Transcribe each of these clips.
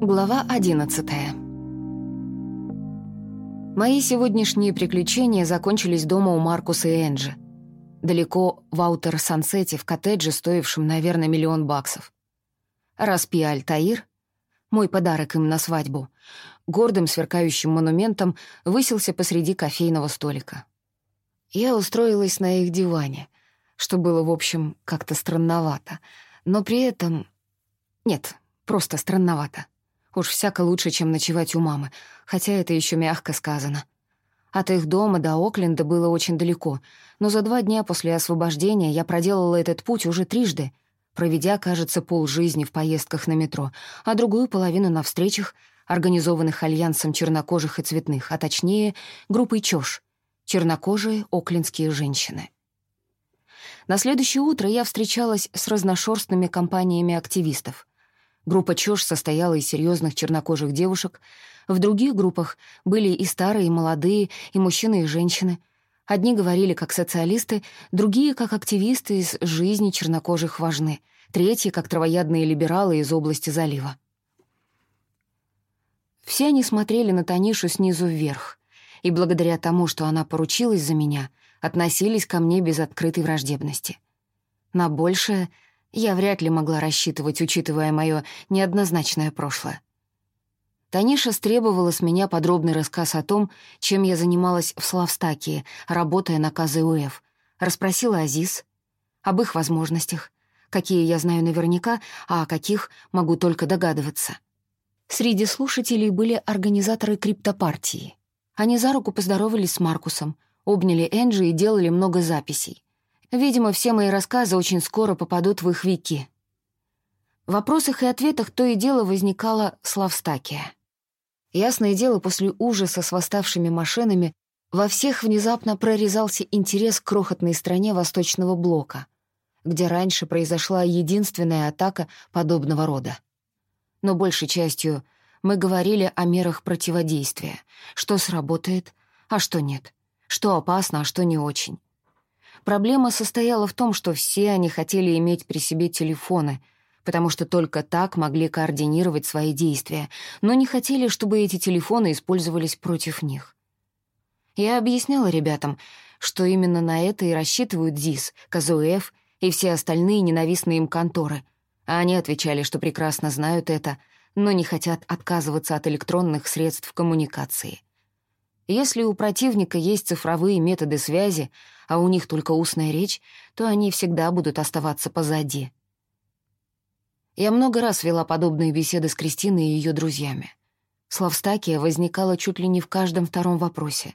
Глава 11 Мои сегодняшние приключения закончились дома у Маркуса и Энджи. Далеко в Аутер-Сансете, в коттедже, стоившем, наверное, миллион баксов. Распи Аль-Таир, мой подарок им на свадьбу, гордым сверкающим монументом высился посреди кофейного столика. Я устроилась на их диване, что было, в общем, как-то странновато, но при этом... Нет, просто странновато. Уж всяко лучше, чем ночевать у мамы, хотя это еще мягко сказано. От их дома до Окленда было очень далеко, но за два дня после освобождения я проделала этот путь уже трижды, проведя, кажется, полжизни в поездках на метро, а другую половину на встречах, организованных альянсом чернокожих и цветных, а точнее, группой ЧОШ — чернокожие оклендские женщины. На следующее утро я встречалась с разношерстными компаниями активистов. Группа ЧОШ состояла из серьезных чернокожих девушек. В других группах были и старые, и молодые, и мужчины, и женщины. Одни говорили как социалисты, другие — как активисты из жизни чернокожих важны, третьи — как травоядные либералы из области залива. Все они смотрели на Танишу снизу вверх, и благодаря тому, что она поручилась за меня, относились ко мне без открытой враждебности. На большее — я вряд ли могла рассчитывать, учитывая мое неоднозначное прошлое. Таниша стребовала с меня подробный рассказ о том, чем я занималась в Славстакии, работая на КЗУФ. Расспросила Азиз об их возможностях, какие я знаю наверняка, а о каких могу только догадываться. Среди слушателей были организаторы криптопартии. Они за руку поздоровались с Маркусом, обняли Энджи и делали много записей. Видимо, все мои рассказы очень скоро попадут в их вики. В вопросах и ответах то и дело возникала Славстакия. Ясное дело, после ужаса с восставшими машинами во всех внезапно прорезался интерес к крохотной стране Восточного Блока, где раньше произошла единственная атака подобного рода. Но большей частью мы говорили о мерах противодействия, что сработает, а что нет, что опасно, а что не очень. Проблема состояла в том, что все они хотели иметь при себе телефоны, потому что только так могли координировать свои действия, но не хотели, чтобы эти телефоны использовались против них. Я объясняла ребятам, что именно на это и рассчитывают ЗИС, КЗУФ и все остальные ненавистные им конторы, а они отвечали, что прекрасно знают это, но не хотят отказываться от электронных средств коммуникации. Если у противника есть цифровые методы связи, а у них только устная речь, то они всегда будут оставаться позади. Я много раз вела подобные беседы с Кристиной и ее друзьями. Славстакия возникала чуть ли не в каждом втором вопросе.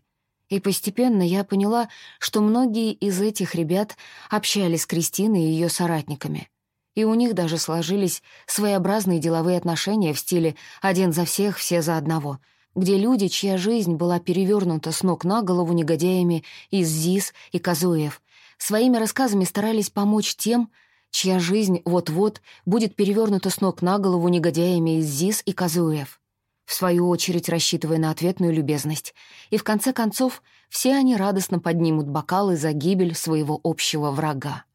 И постепенно я поняла, что многие из этих ребят общались с Кристиной и ее соратниками. И у них даже сложились своеобразные деловые отношения в стиле «один за всех, все за одного», где люди, чья жизнь была перевернута с ног на голову негодяями из ЗИС и Казуев, своими рассказами старались помочь тем, чья жизнь вот-вот будет перевернута с ног на голову негодяями из ЗИС и Казуев, в свою очередь рассчитывая на ответную любезность. И в конце концов все они радостно поднимут бокалы за гибель своего общего врага.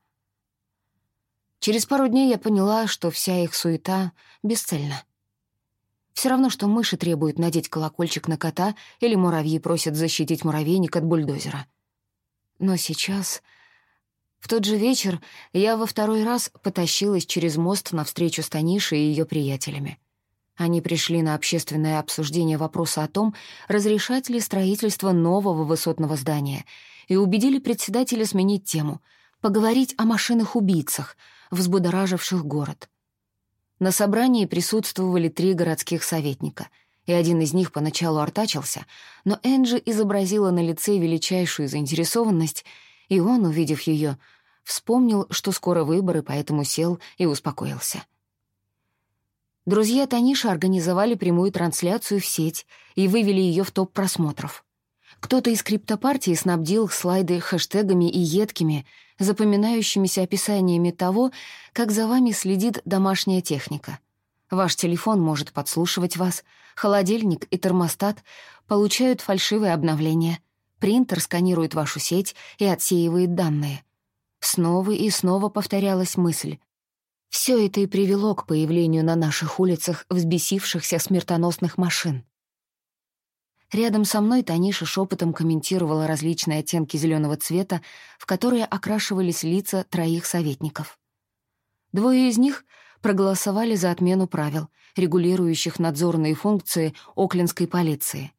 Через пару дней я поняла, что вся их суета бесцельна. Все равно, что мыши требуют надеть колокольчик на кота или муравьи просят защитить муравейник от бульдозера. Но сейчас... В тот же вечер я во второй раз потащилась через мост навстречу с Танишей и ее приятелями. Они пришли на общественное обсуждение вопроса о том, разрешать ли строительство нового высотного здания, и убедили председателя сменить тему, поговорить о машинах-убийцах, взбудораживших город — на собрании присутствовали три городских советника, и один из них поначалу артачился, но Энджи изобразила на лице величайшую заинтересованность, и он, увидев ее, вспомнил, что скоро выборы, поэтому сел и успокоился. Друзья Таниши организовали прямую трансляцию в сеть и вывели ее в топ просмотров. Кто-то из криптопартии снабдил слайды хэштегами и едкими, запоминающимися описаниями того, как за вами следит домашняя техника. Ваш телефон может подслушивать вас, холодильник и термостат получают фальшивые обновления, принтер сканирует вашу сеть и отсеивает данные. Снова и снова повторялась мысль. Все это и привело к появлению на наших улицах взбесившихся смертоносных машин. Рядом со мной Таниша шепотом комментировала различные оттенки зеленого цвета, в которые окрашивались лица троих советников. Двое из них проголосовали за отмену правил, регулирующих надзорные функции Оклендской полиции.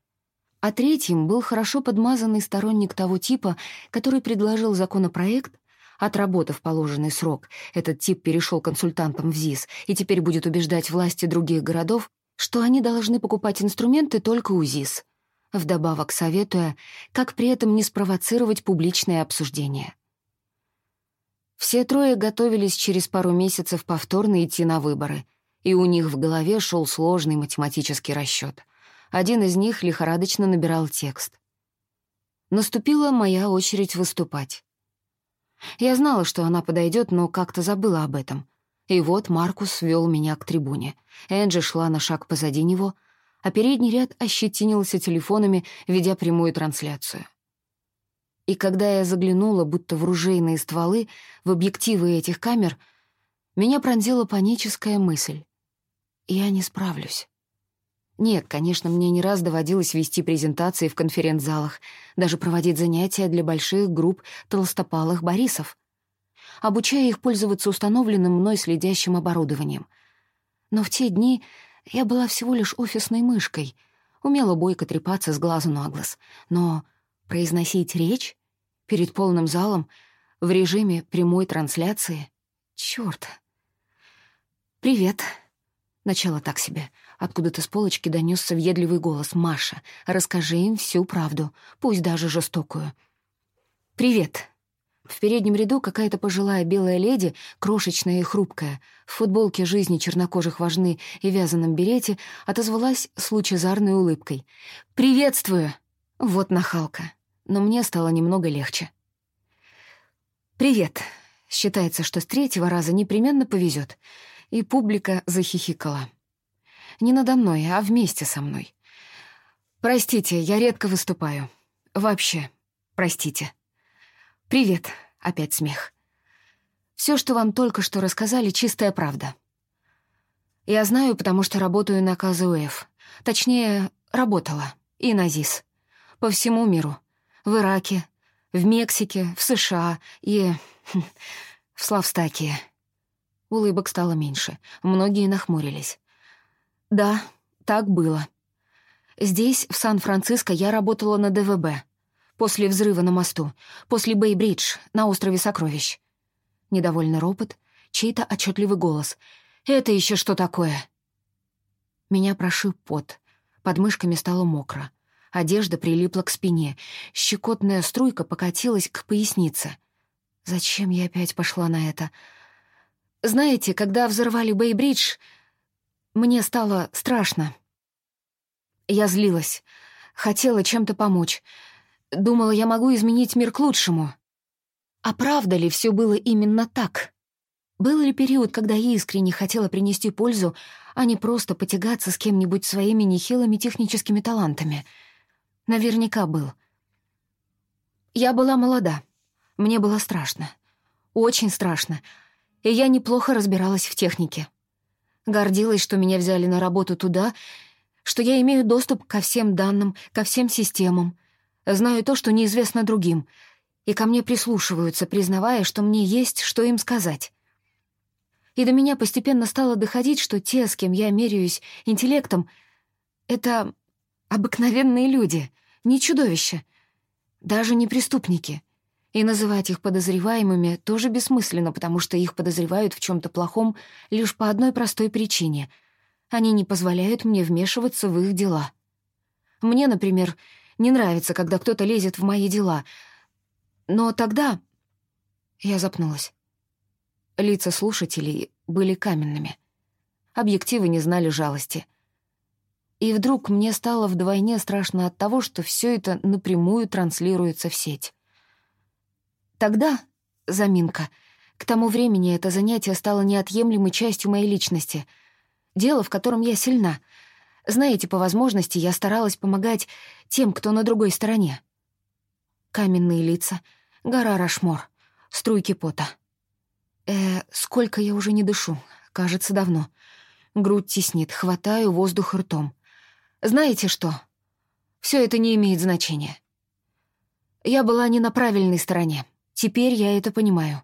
А третьим был хорошо подмазанный сторонник того типа, который предложил законопроект, Отработав положенный срок, этот тип перешел консультантом в ЗИС и теперь будет убеждать власти других городов, что они должны покупать инструменты только у ЗИС, вдобавок советуя, как при этом не спровоцировать публичное обсуждение. Все трое готовились через пару месяцев повторно идти на выборы, и у них в голове шел сложный математический расчет. Один из них лихорадочно набирал текст. Наступила моя очередь выступать. Я знала, что она подойдет, но как-то забыла об этом. И вот Маркус вел меня к трибуне. Энджи шла на шаг позади него, а передний ряд ощетинился телефонами, ведя прямую трансляцию. И когда я заглянула, будто в ружейные стволы, в объективы этих камер, меня пронзила паническая мысль. Я не справлюсь. Нет, конечно, мне не раз доводилось вести презентации в конференц-залах, даже проводить занятия для больших групп толстопалых Борисов, обучая их пользоваться установленным мной следящим оборудованием. Но в те дни я была всего лишь офисной мышкой, умела бойко трепаться с глазу на глаз, но произносить речь перед полным залом в режиме прямой трансляции — чёрт. «Привет», Начало так себе. Откуда-то с полочки донесся въедливый голос. «Маша, расскажи им всю правду, пусть даже жестокую». «Привет». В переднем ряду какая-то пожилая белая леди, крошечная и хрупкая, в футболке жизни чернокожих важны и вязаном берете, отозвалась с лучезарной улыбкой. «Приветствую!» Вот нахалка. Но мне стало немного легче. «Привет». Считается, что с третьего раза непременно повезет и публика захихикала. Не надо мной, а вместе со мной. «Простите, я редко выступаю. Вообще, простите». «Привет», — опять смех. Все, что вам только что рассказали, чистая правда. Я знаю, потому что работаю на КЗУФ. Точнее, работала. И на ЗИС. По всему миру. В Ираке, в Мексике, в США и... Хм, в Славстакии. Улыбок стало меньше. Многие нахмурились. «Да, так было. Здесь, в Сан-Франциско, я работала на ДВБ. После взрыва на мосту. После Бэй-Бридж, на острове Сокровищ». Недовольный ропот, чей-то отчетливый голос. «Это еще что такое?» Меня прошиб пот. Под мышками стало мокро. Одежда прилипла к спине. Щекотная струйка покатилась к пояснице. Зачем я опять пошла на это?» Знаете, когда взорвали Бэй-Бридж, мне стало страшно. Я злилась, хотела чем-то помочь. Думала, я могу изменить мир к лучшему. А правда ли все было именно так? Был ли период, когда я искренне хотела принести пользу, а не просто потягаться с кем-нибудь своими нехилыми техническими талантами? Наверняка был. Я была молода. Мне было страшно. Очень страшно — и я неплохо разбиралась в технике. Гордилась, что меня взяли на работу туда, что я имею доступ ко всем данным, ко всем системам, знаю то, что неизвестно другим, и ко мне прислушиваются, признавая, что мне есть, что им сказать. И до меня постепенно стало доходить, что те, с кем я меряюсь интеллектом, — это обыкновенные люди, не чудовища, даже не преступники — и называть их подозреваемыми тоже бессмысленно, потому что их подозревают в чем то плохом лишь по одной простой причине. Они не позволяют мне вмешиваться в их дела. Мне, например, не нравится, когда кто-то лезет в мои дела. Но тогда... Я запнулась. Лица слушателей были каменными. Объективы не знали жалости. И вдруг мне стало вдвойне страшно от того, что все это напрямую транслируется в сеть. Тогда, заминка, к тому времени это занятие стало неотъемлемой частью моей личности. Дело, в котором я сильна. Знаете, по возможности я старалась помогать тем, кто на другой стороне. Каменные лица, гора Рашмор, струйки пота. Э, сколько я уже не дышу? Кажется, давно. Грудь теснит, хватаю воздух ртом. Знаете что? Все это не имеет значения. Я была не на правильной стороне. Теперь я это понимаю.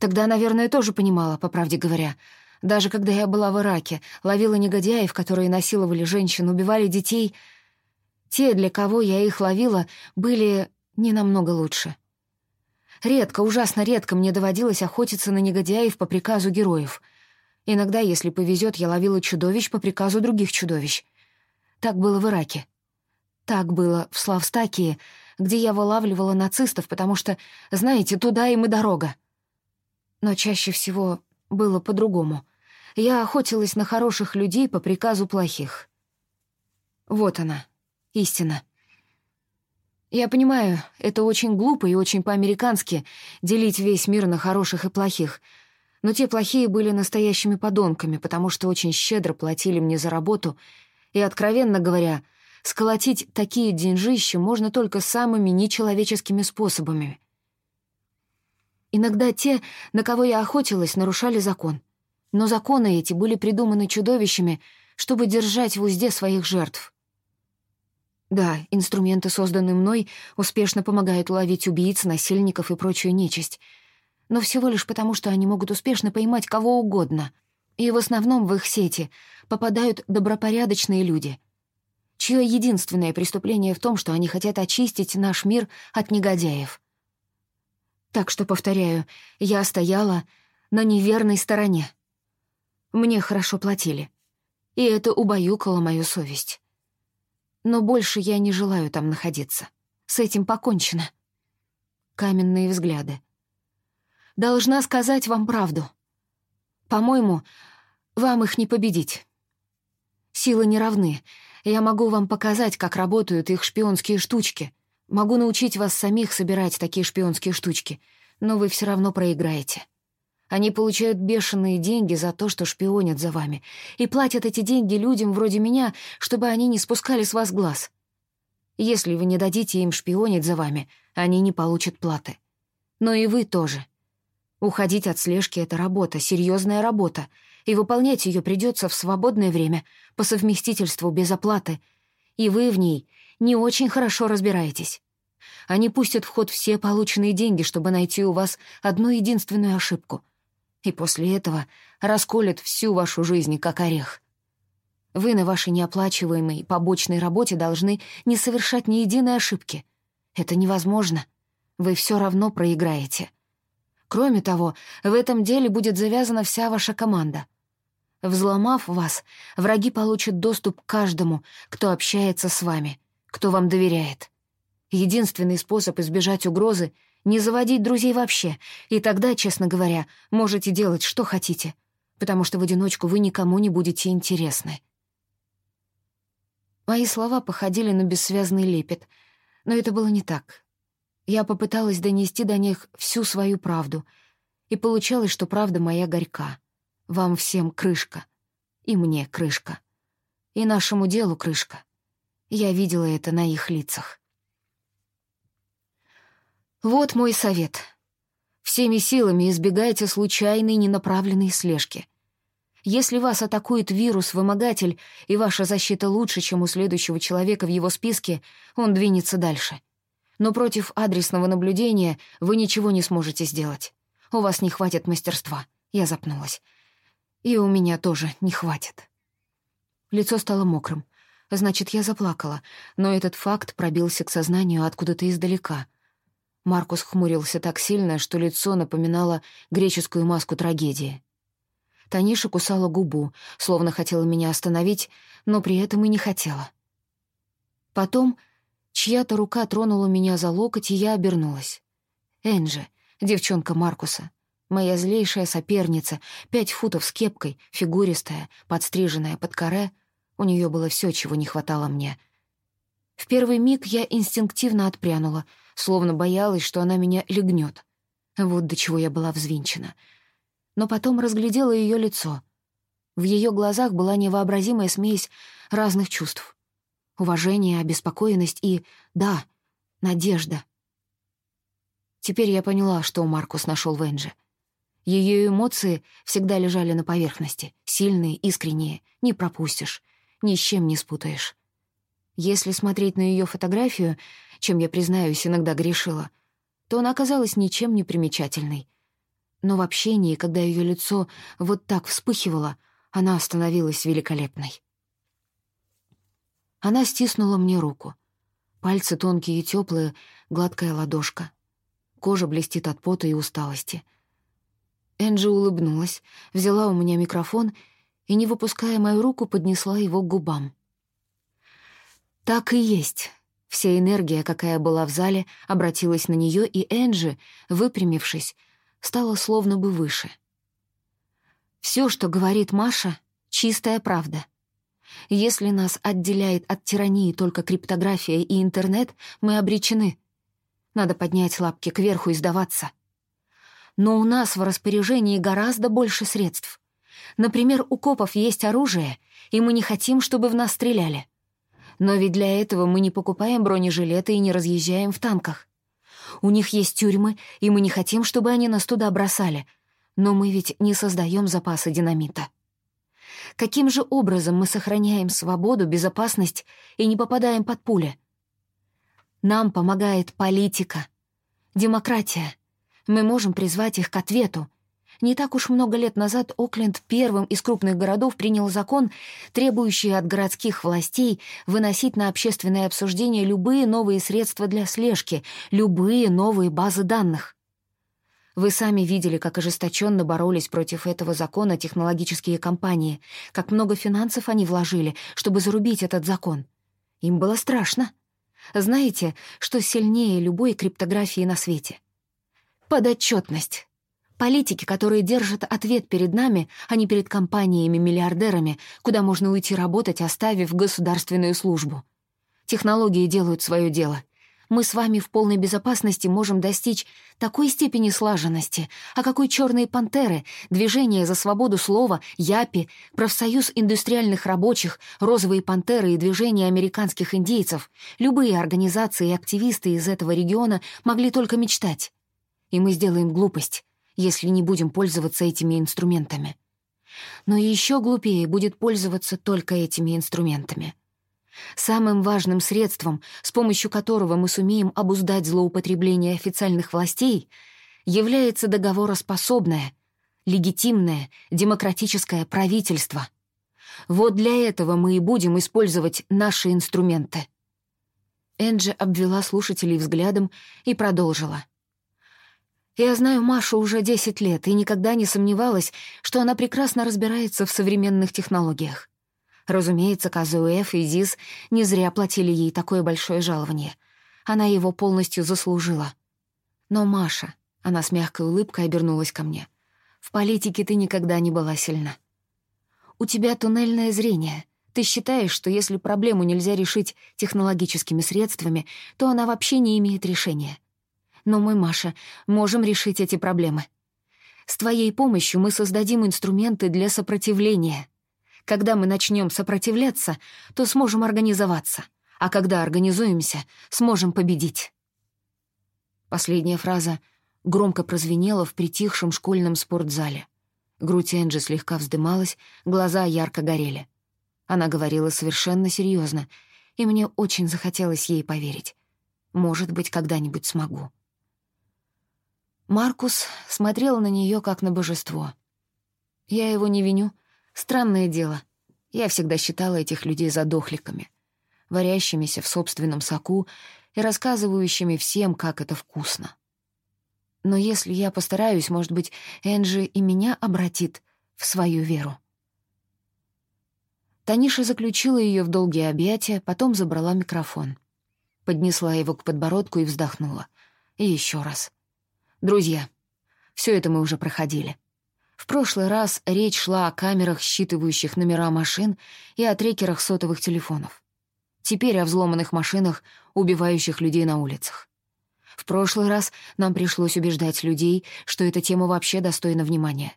Тогда, наверное, тоже понимала, по правде говоря. Даже когда я была в Ираке, ловила негодяев, которые насиловали женщин, убивали детей. Те, для кого я их ловила, были не намного лучше. Редко, ужасно редко мне доводилось охотиться на негодяев по приказу героев. Иногда, если повезет, я ловила чудовищ по приказу других чудовищ. Так было в Ираке. Так было в Славстакии, где я вылавливала нацистов, потому что, знаете, туда им и дорога. Но чаще всего было по-другому. Я охотилась на хороших людей по приказу плохих. Вот она, истина. Я понимаю, это очень глупо и очень по-американски делить весь мир на хороших и плохих, но те плохие были настоящими подонками, потому что очень щедро платили мне за работу, и, откровенно говоря, сколотить такие деньжища можно только самыми нечеловеческими способами. Иногда те, на кого я охотилась, нарушали закон. Но законы эти были придуманы чудовищами, чтобы держать в узде своих жертв. Да, инструменты, созданные мной, успешно помогают уловить убийц, насильников и прочую нечисть. Но всего лишь потому, что они могут успешно поймать кого угодно. И в основном в их сети попадают добропорядочные люди, чье единственное преступление в том, что они хотят очистить наш мир от негодяев. Так что, повторяю, я стояла на неверной стороне. Мне хорошо платили, и это убаюкало мою совесть. Но больше я не желаю там находиться. С этим покончено. Каменные взгляды. Должна сказать вам правду. По-моему, вам их не победить. Силы не равны. Я могу вам показать, как работают их шпионские штучки. Могу научить вас самих собирать такие шпионские штучки, но вы все равно проиграете. Они получают бешеные деньги за то, что шпионят за вами, и платят эти деньги людям вроде меня, чтобы они не спускали с вас глаз. Если вы не дадите им шпионить за вами, они не получат платы. Но и вы тоже. Уходить от слежки — это работа, серьезная работа, и выполнять ее придется в свободное время, по совместительству без оплаты, и вы в ней не очень хорошо разбираетесь. Они пустят в ход все полученные деньги, чтобы найти у вас одну единственную ошибку — и после этого расколет всю вашу жизнь, как орех. Вы на вашей неоплачиваемой побочной работе должны не совершать ни единой ошибки. Это невозможно. Вы все равно проиграете. Кроме того, в этом деле будет завязана вся ваша команда. Взломав вас, враги получат доступ к каждому, кто общается с вами, кто вам доверяет. Единственный способ избежать угрозы не заводить друзей вообще, и тогда, честно говоря, можете делать, что хотите, потому что в одиночку вы никому не будете интересны. Мои слова походили на бессвязный лепет, но это было не так. Я попыталась донести до них всю свою правду, и получалось, что правда моя горька. Вам всем крышка. И мне крышка. И нашему делу крышка. Я видела это на их лицах. Вот мой совет. Всеми силами избегайте случайной ненаправленной слежки. Если вас атакует вирус-вымогатель, и ваша защита лучше, чем у следующего человека в его списке, он двинется дальше. Но против адресного наблюдения вы ничего не сможете сделать. У вас не хватит мастерства. Я запнулась. И у меня тоже не хватит. Лицо стало мокрым. Значит, я заплакала, но этот факт пробился к сознанию откуда-то издалека — Маркус хмурился так сильно, что лицо напоминало греческую маску трагедии. Таниша кусала губу, словно хотела меня остановить, но при этом и не хотела. Потом чья-то рука тронула меня за локоть, и я обернулась. Энджи, девчонка Маркуса, моя злейшая соперница, пять футов с кепкой, фигуристая, подстриженная под коре, у нее было все, чего не хватало мне. В первый миг я инстинктивно отпрянула — словно боялась, что она меня легнет. Вот до чего я была взвинчена. Но потом разглядела ее лицо. В ее глазах была невообразимая смесь разных чувств. Уважение, обеспокоенность и, да, надежда. Теперь я поняла, что Маркус нашел в. Ее эмоции всегда лежали на поверхности, сильные, искренние, не пропустишь, ни с чем не спутаешь. Если смотреть на ее фотографию, чем я, признаюсь, иногда грешила, то она оказалась ничем не примечательной. Но в общении, когда ее лицо вот так вспыхивало, она становилась великолепной. Она стиснула мне руку. Пальцы тонкие и теплые, гладкая ладошка. Кожа блестит от пота и усталости. Энджи улыбнулась, взяла у меня микрофон и, не выпуская мою руку, поднесла его к губам. Так и есть. Вся энергия, какая была в зале, обратилась на нее, и Энджи, выпрямившись, стала словно бы выше. Все, что говорит Маша, — чистая правда. Если нас отделяет от тирании только криптография и интернет, мы обречены. Надо поднять лапки кверху и сдаваться. Но у нас в распоряжении гораздо больше средств. Например, у копов есть оружие, и мы не хотим, чтобы в нас стреляли. Но ведь для этого мы не покупаем бронежилеты и не разъезжаем в танках. У них есть тюрьмы, и мы не хотим, чтобы они нас туда бросали. Но мы ведь не создаем запасы динамита. Каким же образом мы сохраняем свободу, безопасность и не попадаем под пули? Нам помогает политика, демократия. Мы можем призвать их к ответу, не так уж много лет назад Окленд первым из крупных городов принял закон, требующий от городских властей выносить на общественное обсуждение любые новые средства для слежки, любые новые базы данных. Вы сами видели, как ожесточенно боролись против этого закона технологические компании, как много финансов они вложили, чтобы зарубить этот закон. Им было страшно. Знаете, что сильнее любой криптографии на свете? Подотчетность. Политики, которые держат ответ перед нами, а не перед компаниями-миллиардерами, куда можно уйти работать, оставив государственную службу. Технологии делают свое дело. Мы с вами в полной безопасности можем достичь такой степени слаженности, а какой черные пантеры, движение за свободу слова, ЯПИ, профсоюз индустриальных рабочих, розовые пантеры и движение американских индейцев, любые организации и активисты из этого региона могли только мечтать. И мы сделаем глупость, если не будем пользоваться этими инструментами. Но еще глупее будет пользоваться только этими инструментами. Самым важным средством, с помощью которого мы сумеем обуздать злоупотребление официальных властей, является договороспособное, легитимное, демократическое правительство. Вот для этого мы и будем использовать наши инструменты. Энджи обвела слушателей взглядом и продолжила — я знаю Машу уже 10 лет и никогда не сомневалась, что она прекрасно разбирается в современных технологиях. Разумеется, КЗУФ и ЗИС не зря платили ей такое большое жалование. Она его полностью заслужила. Но Маша, она с мягкой улыбкой обернулась ко мне, в политике ты никогда не была сильна. У тебя туннельное зрение. Ты считаешь, что если проблему нельзя решить технологическими средствами, то она вообще не имеет решения. Но мы, Маша, можем решить эти проблемы. С твоей помощью мы создадим инструменты для сопротивления. Когда мы начнем сопротивляться, то сможем организоваться, а когда организуемся, сможем победить. Последняя фраза громко прозвенела в притихшем школьном спортзале. Грудь Энджи слегка вздымалась, глаза ярко горели. Она говорила совершенно серьезно, и мне очень захотелось ей поверить. Может быть, когда-нибудь смогу. Маркус смотрел на нее как на божество. Я его не виню. Странное дело. Я всегда считала этих людей задохликами, варящимися в собственном соку и рассказывающими всем, как это вкусно. Но если я постараюсь, может быть, Энджи и меня обратит в свою веру. Таниша заключила ее в долгие объятия, потом забрала микрофон. Поднесла его к подбородку и вздохнула. И еще раз — Друзья, все это мы уже проходили. В прошлый раз речь шла о камерах, считывающих номера машин, и о трекерах сотовых телефонов. Теперь о взломанных машинах, убивающих людей на улицах. В прошлый раз нам пришлось убеждать людей, что эта тема вообще достойна внимания.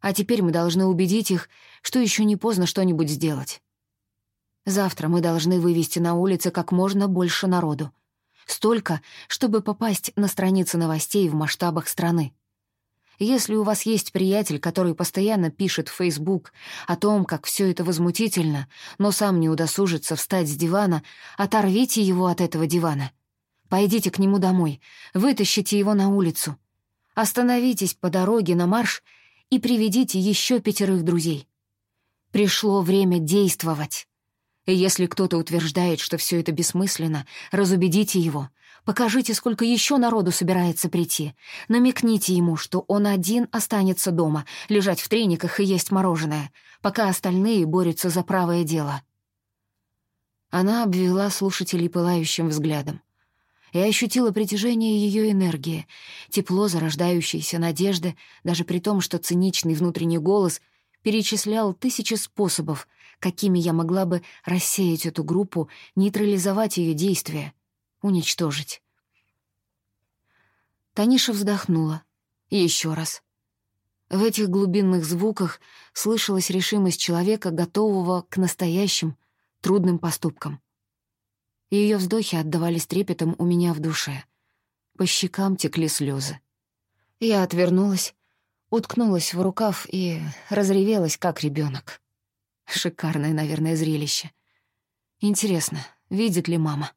А теперь мы должны убедить их, что еще не поздно что-нибудь сделать. Завтра мы должны вывести на улицы как можно больше народу — Столько, чтобы попасть на страницы новостей в масштабах страны. Если у вас есть приятель, который постоянно пишет в Facebook о том, как все это возмутительно, но сам не удосужится встать с дивана, оторвите его от этого дивана. Пойдите к нему домой, вытащите его на улицу. Остановитесь по дороге на марш и приведите еще пятерых друзей. Пришло время действовать. И если кто-то утверждает, что все это бессмысленно, разубедите его. Покажите, сколько еще народу собирается прийти. Намекните ему, что он один останется дома, лежать в трениках и есть мороженое, пока остальные борются за правое дело. Она обвела слушателей пылающим взглядом. Я ощутила притяжение ее энергии, тепло зарождающейся надежды, даже при том, что циничный внутренний голос перечислял тысячи способов, какими я могла бы рассеять эту группу, нейтрализовать ее действия, уничтожить. Таниша вздохнула. И еще раз. В этих глубинных звуках слышалась решимость человека, готового к настоящим, трудным поступкам. Ее вздохи отдавались трепетом у меня в душе. По щекам текли слезы. Я отвернулась, уткнулась в рукав и разревелась, как ребенок. Шикарное, наверное, зрелище. Интересно, видит ли мама?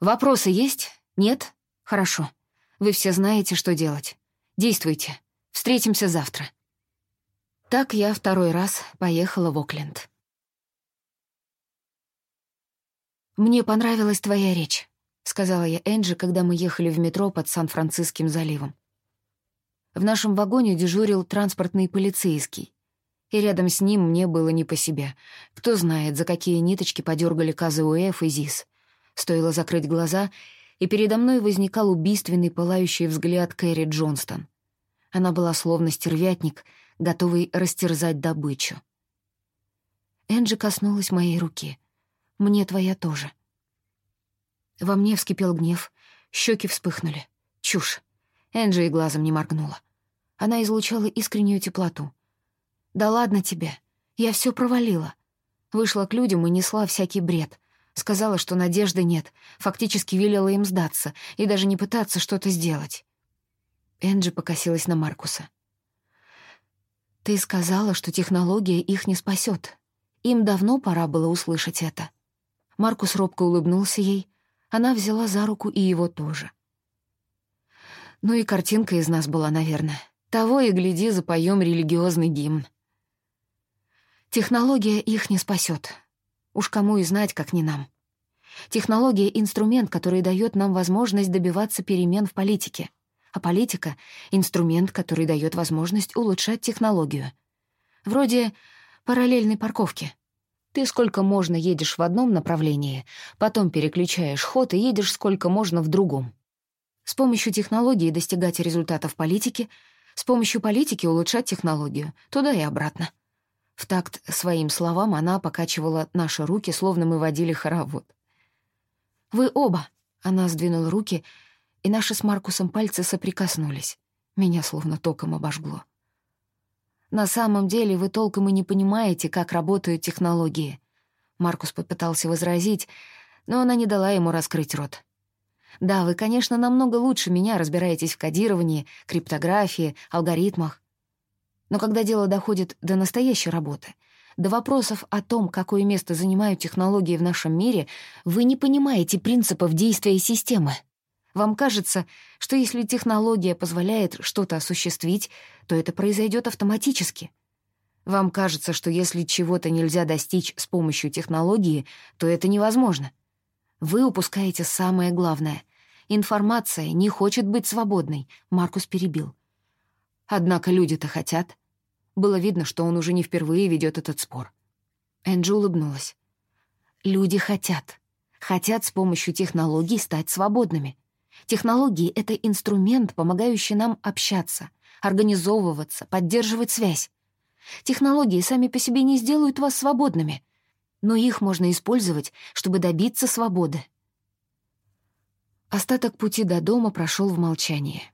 Вопросы есть? Нет? Хорошо. Вы все знаете, что делать. Действуйте. Встретимся завтра. Так я второй раз поехала в Окленд. «Мне понравилась твоя речь», — сказала я Энджи, когда мы ехали в метро под Сан-Франциским заливом. В нашем вагоне дежурил транспортный полицейский и рядом с ним мне было не по себе. Кто знает, за какие ниточки подергали КЗУФ и ЗИС. Стоило закрыть глаза, и передо мной возникал убийственный пылающий взгляд Кэрри Джонстон. Она была словно стервятник, готовый растерзать добычу. Энджи коснулась моей руки. «Мне твоя тоже». Во мне вскипел гнев, щеки вспыхнули. Чушь. Энджи и глазом не моргнула. Она излучала искреннюю теплоту — «Да ладно тебе. Я все провалила». Вышла к людям и несла всякий бред. Сказала, что надежды нет, фактически велела им сдаться и даже не пытаться что-то сделать. Энджи покосилась на Маркуса. «Ты сказала, что технология их не спасет. Им давно пора было услышать это». Маркус робко улыбнулся ей. Она взяла за руку и его тоже. Ну и картинка из нас была, наверное. Того и гляди, запоем религиозный гимн. Технология их не спасет. Уж кому и знать, как не нам. Технология — инструмент, который дает нам возможность добиваться перемен в политике. А политика — инструмент, который дает возможность улучшать технологию. Вроде параллельной парковки. Ты сколько можно едешь в одном направлении, потом переключаешь ход и едешь сколько можно в другом. С помощью технологии достигать результатов политики, с помощью политики улучшать технологию, туда и обратно. В такт своим словам она покачивала наши руки, словно мы водили хоровод. «Вы оба!» — она сдвинула руки, и наши с Маркусом пальцы соприкоснулись. Меня словно током обожгло. «На самом деле вы толком и не понимаете, как работают технологии». Маркус попытался возразить, но она не дала ему раскрыть рот. «Да, вы, конечно, намного лучше меня разбираетесь в кодировании, криптографии, алгоритмах. Но когда дело доходит до настоящей работы, до вопросов о том, какое место занимают технологии в нашем мире, вы не понимаете принципов действия системы. Вам кажется, что если технология позволяет что-то осуществить, то это произойдет автоматически. Вам кажется, что если чего-то нельзя достичь с помощью технологии, то это невозможно. Вы упускаете самое главное. Информация не хочет быть свободной, Маркус перебил. Однако люди-то хотят. Было видно, что он уже не впервые ведет этот спор. Энджи улыбнулась. «Люди хотят. Хотят с помощью технологий стать свободными. Технологии — это инструмент, помогающий нам общаться, организовываться, поддерживать связь. Технологии сами по себе не сделают вас свободными, но их можно использовать, чтобы добиться свободы». Остаток пути до дома прошел в молчании.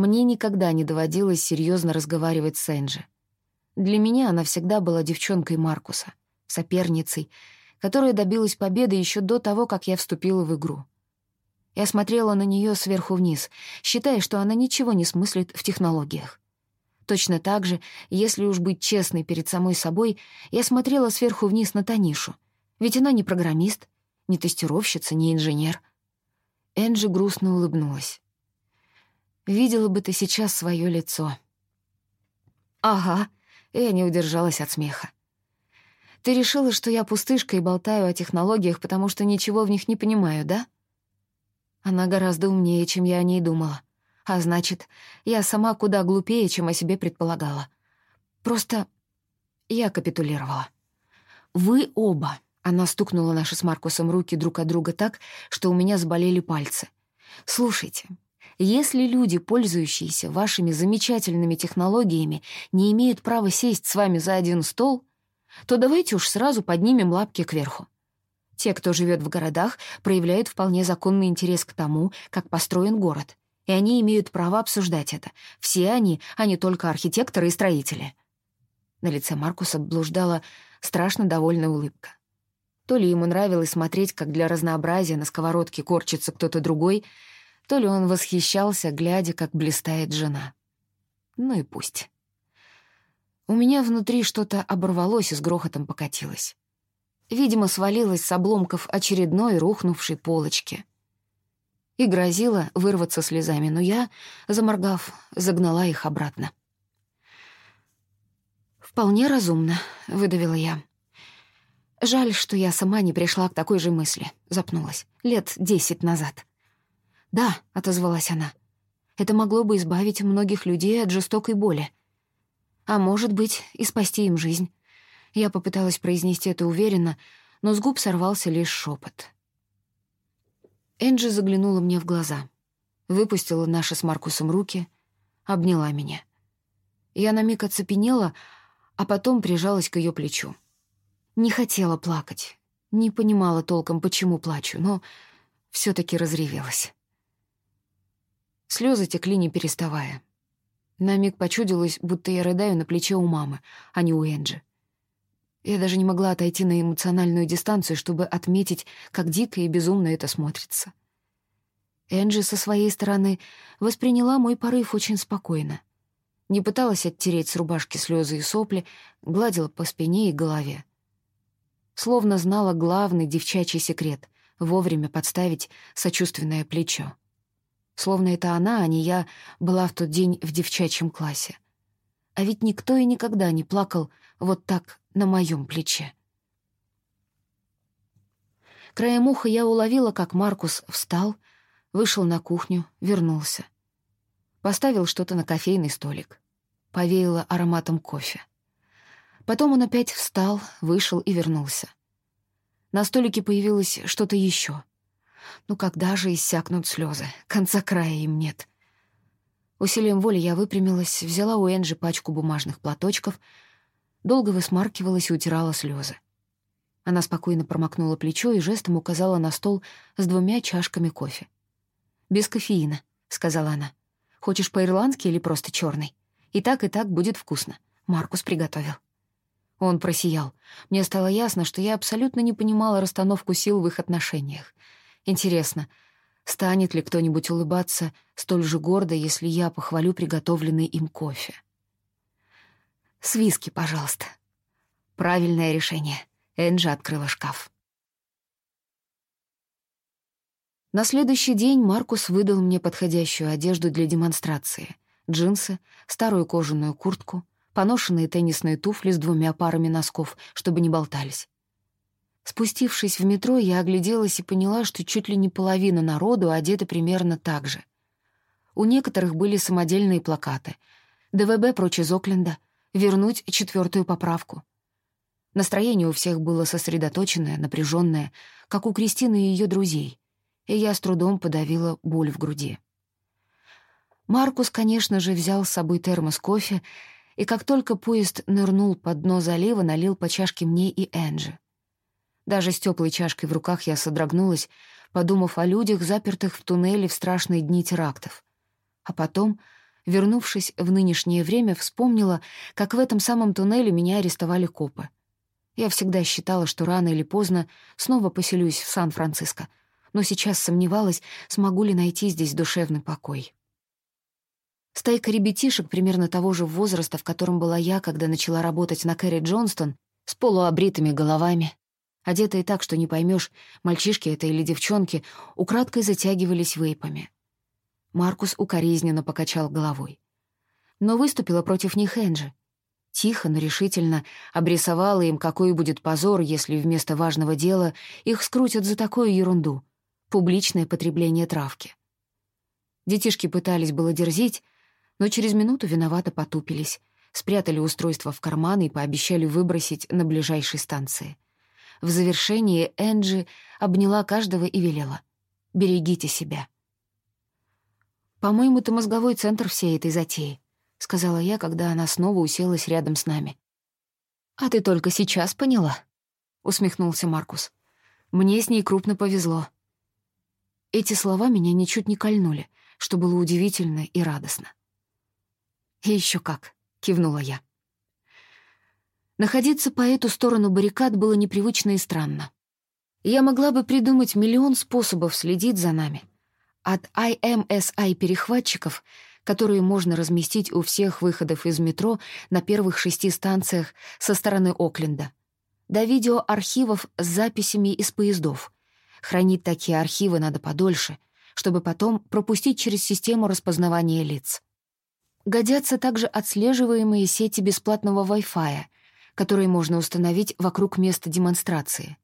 Мне никогда не доводилось серьезно разговаривать с Энджи. Для меня она всегда была девчонкой Маркуса, соперницей, которая добилась победы еще до того, как я вступила в игру. Я смотрела на нее сверху вниз, считая, что она ничего не смыслит в технологиях. Точно так же, если уж быть честной перед самой собой, я смотрела сверху вниз на Танишу. Ведь она не программист, не тестировщица, не инженер. Энджи грустно улыбнулась. «Видела бы ты сейчас свое лицо». «Ага», — я не удержалась от смеха. «Ты решила, что я пустышка и болтаю о технологиях, потому что ничего в них не понимаю, да?» Она гораздо умнее, чем я о ней думала. А значит, я сама куда глупее, чем о себе предполагала. Просто я капитулировала. «Вы оба», — она стукнула наши с Маркусом руки друг от друга так, что у меня заболели пальцы. «Слушайте, если люди, пользующиеся вашими замечательными технологиями, не имеют права сесть с вами за один стол, то давайте уж сразу поднимем лапки кверху. Те, кто живет в городах, проявляют вполне законный интерес к тому, как построен город, и они имеют право обсуждать это. Все они, а не только архитекторы и строители. На лице Маркуса блуждала страшно довольная улыбка. То ли ему нравилось смотреть, как для разнообразия на сковородке корчится кто-то другой, то ли он восхищался, глядя, как блистает жена. Ну и пусть. У меня внутри что-то оборвалось и с грохотом покатилось. Видимо, свалилась с обломков очередной рухнувшей полочки. И грозила вырваться слезами, но я, заморгав, загнала их обратно. «Вполне разумно», — выдавила я. «Жаль, что я сама не пришла к такой же мысли», — запнулась, лет десять назад. «Да», — отозвалась она, — «это могло бы избавить многих людей от жестокой боли. А может быть, и спасти им жизнь. Я попыталась произнести это уверенно, но с губ сорвался лишь шепот. Энджи заглянула мне в глаза, выпустила наши с Маркусом руки, обняла меня. Я на миг оцепенела, а потом прижалась к ее плечу. Не хотела плакать, не понимала толком, почему плачу, но все таки разревелась. Слезы текли не переставая. На миг почудилось, будто я рыдаю на плече у мамы, а не у Энджи. Я даже не могла отойти на эмоциональную дистанцию, чтобы отметить, как дико и безумно это смотрится. Энджи со своей стороны восприняла мой порыв очень спокойно. Не пыталась оттереть с рубашки слезы и сопли, гладила по спине и голове. Словно знала главный девчачий секрет — вовремя подставить сочувственное плечо. Словно это она, а не я, была в тот день в девчачьем классе. А ведь никто и никогда не плакал вот так на моем плече. Краем уха я уловила, как Маркус встал, вышел на кухню, вернулся. Поставил что-то на кофейный столик. Повеяло ароматом кофе. Потом он опять встал, вышел и вернулся. На столике появилось что-то еще. Ну когда же иссякнут слезы? Конца края им нет. Усилием воли я выпрямилась, взяла у Энджи пачку бумажных платочков — Долго высмаркивалась и утирала слезы. Она спокойно промокнула плечо и жестом указала на стол с двумя чашками кофе. «Без кофеина», — сказала она. «Хочешь по-ирландски или просто черный? И так, и так будет вкусно. Маркус приготовил». Он просиял. Мне стало ясно, что я абсолютно не понимала расстановку сил в их отношениях. Интересно, станет ли кто-нибудь улыбаться столь же гордо, если я похвалю приготовленный им кофе? «С виски, пожалуйста». «Правильное решение». Энджи открыла шкаф. На следующий день Маркус выдал мне подходящую одежду для демонстрации. Джинсы, старую кожаную куртку, поношенные теннисные туфли с двумя парами носков, чтобы не болтались. Спустившись в метро, я огляделась и поняла, что чуть ли не половина народу одета примерно так же. У некоторых были самодельные плакаты. ДВБ прочь из Окленда — вернуть четвертую поправку. Настроение у всех было сосредоточенное, напряженное, как у Кристины и ее друзей, и я с трудом подавила боль в груди. Маркус, конечно же, взял с собой термос кофе, и как только поезд нырнул под дно залива, налил по чашке мне и Энджи. Даже с теплой чашкой в руках я содрогнулась, подумав о людях, запертых в туннеле в страшные дни терактов. А потом вернувшись в нынешнее время, вспомнила, как в этом самом туннеле меня арестовали копы. Я всегда считала, что рано или поздно снова поселюсь в Сан-Франциско. но сейчас сомневалась, смогу ли найти здесь душевный покой. Стайка ребятишек примерно того же возраста, в котором была я, когда начала работать на Кэрри Джонстон, с полуобритыми головами, одетые так, что не поймешь, мальчишки это или девчонки, украдкой затягивались вейпами. Маркус укоризненно покачал головой. Но выступила против них Энджи. Тихо, но решительно обрисовала им, какой будет позор, если вместо важного дела их скрутят за такую ерунду — публичное потребление травки. Детишки пытались было дерзить, но через минуту виновато потупились, спрятали устройство в карман и пообещали выбросить на ближайшей станции. В завершении Энджи обняла каждого и велела «Берегите себя». «По-моему, это мозговой центр всей этой затеи», — сказала я, когда она снова уселась рядом с нами. «А ты только сейчас поняла?» — усмехнулся Маркус. «Мне с ней крупно повезло». Эти слова меня ничуть не кольнули, что было удивительно и радостно. «И еще как», — кивнула я. Находиться по эту сторону баррикад было непривычно и странно. Я могла бы придумать миллион способов следить за нами. От IMSI-перехватчиков, которые можно разместить у всех выходов из метро на первых шести станциях со стороны Окленда, до видеоархивов с записями из поездов. Хранить такие архивы надо подольше, чтобы потом пропустить через систему распознавания лиц. Годятся также отслеживаемые сети бесплатного Wi-Fi, которые можно установить вокруг места демонстрации.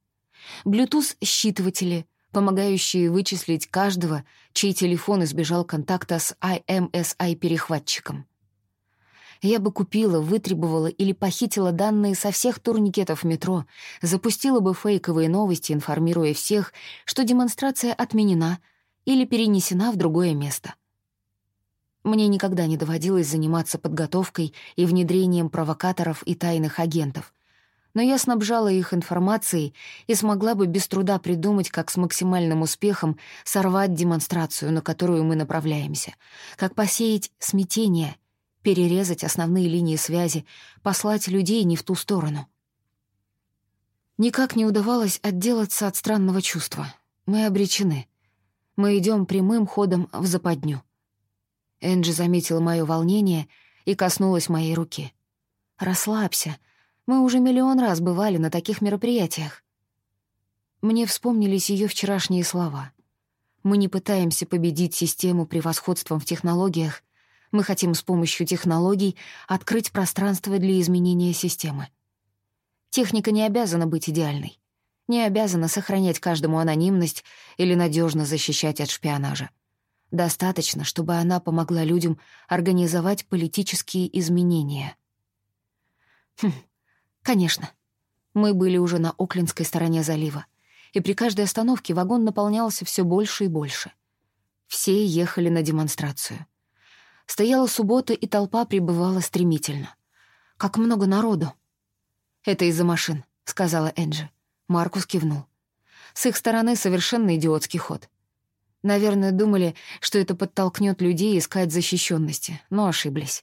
Bluetooth-считыватели, помогающие вычислить каждого, чей телефон избежал контакта с IMSI-перехватчиком. Я бы купила, вытребовала или похитила данные со всех турникетов метро, запустила бы фейковые новости, информируя всех, что демонстрация отменена или перенесена в другое место — мне никогда не доводилось заниматься подготовкой и внедрением провокаторов и тайных агентов. Но я снабжала их информацией и смогла бы без труда придумать, как с максимальным успехом сорвать демонстрацию, на которую мы направляемся, как посеять смятение, перерезать основные линии связи, послать людей не в ту сторону. Никак не удавалось отделаться от странного чувства. Мы обречены. Мы идем прямым ходом в западню. Энджи заметила мое волнение и коснулась моей руки. «Расслабься. Мы уже миллион раз бывали на таких мероприятиях». Мне вспомнились ее вчерашние слова. «Мы не пытаемся победить систему превосходством в технологиях. Мы хотим с помощью технологий открыть пространство для изменения системы. Техника не обязана быть идеальной, не обязана сохранять каждому анонимность или надежно защищать от шпионажа. Достаточно, чтобы она помогла людям организовать политические изменения. Хм, конечно. Мы были уже на Оклендской стороне залива, и при каждой остановке вагон наполнялся все больше и больше. Все ехали на демонстрацию. Стояла суббота, и толпа прибывала стремительно. Как много народу. «Это из-за машин», — сказала Энджи. Маркус кивнул. С их стороны совершенно идиотский ход. Наверное, думали, что это подтолкнет людей искать защищенности, но ошиблись.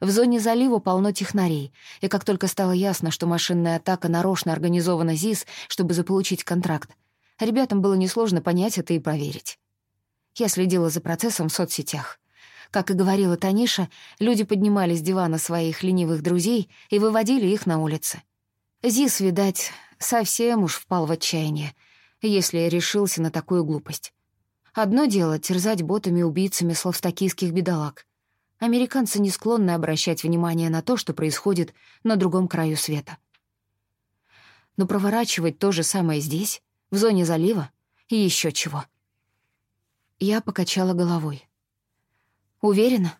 В зоне залива полно технарей, и как только стало ясно, что машинная атака нарочно организована ЗИС, чтобы заполучить контракт, ребятам было несложно понять это и проверить. Я следила за процессом в соцсетях. Как и говорила Таниша, люди поднимали с дивана своих ленивых друзей и выводили их на улицы. ЗИС, видать, совсем уж впал в отчаяние, если решился на такую глупость. Одно дело — терзать ботами-убийцами словстокийских бедолаг. Американцы не склонны обращать внимание на то, что происходит на другом краю света. Но проворачивать то же самое здесь, в зоне залива, и еще чего. Я покачала головой. Уверена?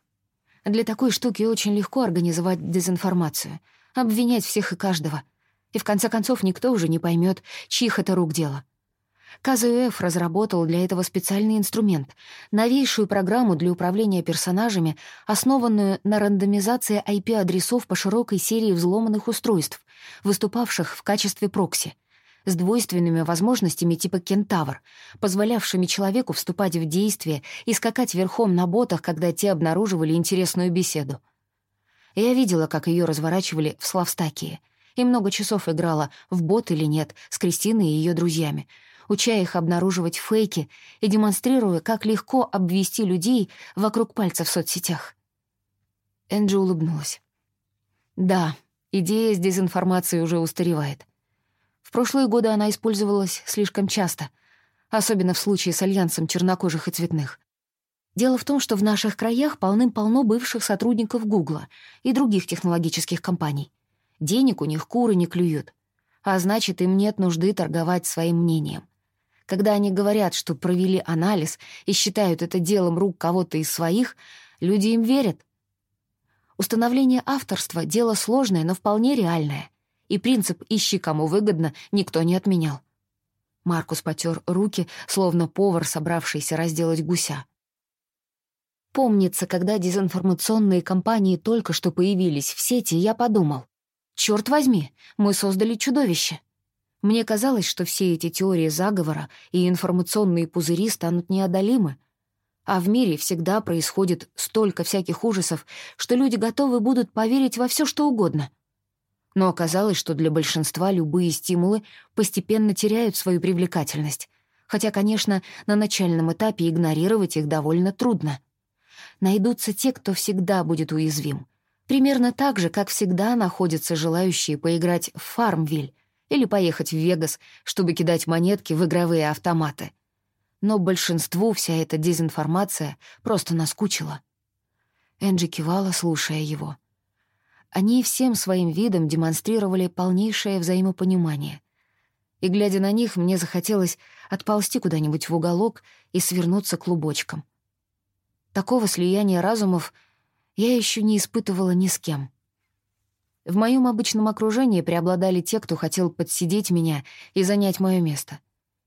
Для такой штуки очень легко организовать дезинформацию, обвинять всех и каждого. И в конце концов никто уже не поймет, чьих это рук дело. КЗУФ разработал для этого специальный инструмент — новейшую программу для управления персонажами, основанную на рандомизации IP-адресов по широкой серии взломанных устройств, выступавших в качестве прокси, с двойственными возможностями типа «Кентавр», позволявшими человеку вступать в действие и скакать верхом на ботах, когда те обнаруживали интересную беседу. Я видела, как ее разворачивали в Славстакии, и много часов играла, в бот или нет, с Кристиной и ее друзьями — уча их обнаруживать фейки и демонстрируя, как легко обвести людей вокруг пальца в соцсетях. Энджи улыбнулась. Да, идея с дезинформацией уже устаревает. В прошлые годы она использовалась слишком часто, особенно в случае с альянсом чернокожих и цветных. Дело в том, что в наших краях полным-полно бывших сотрудников Гугла и других технологических компаний. Денег у них куры не клюют. А значит, им нет нужды торговать своим мнением. Когда они говорят, что провели анализ и считают это делом рук кого-то из своих, люди им верят. Установление авторства — дело сложное, но вполне реальное. И принцип «ищи, кому выгодно» никто не отменял. Маркус потер руки, словно повар, собравшийся разделать гуся. Помнится, когда дезинформационные кампании только что появились в сети, я подумал, черт возьми, мы создали чудовище. Мне казалось, что все эти теории заговора и информационные пузыри станут неодолимы. А в мире всегда происходит столько всяких ужасов, что люди готовы будут поверить во все, что угодно. Но оказалось, что для большинства любые стимулы постепенно теряют свою привлекательность. Хотя, конечно, на начальном этапе игнорировать их довольно трудно найдутся те, кто всегда будет уязвим. Примерно так же, как всегда находятся желающие поиграть в Фармвиль или поехать в Вегас, чтобы кидать монетки в игровые автоматы. Но большинству вся эта дезинформация просто наскучила. Энджи кивала, слушая его. Они всем своим видом демонстрировали полнейшее взаимопонимание. И, глядя на них, мне захотелось отползти куда-нибудь в уголок и свернуться клубочком. Такого слияния разумов я еще не испытывала ни с кем. В моем обычном окружении преобладали те, кто хотел подсидеть меня и занять мое место.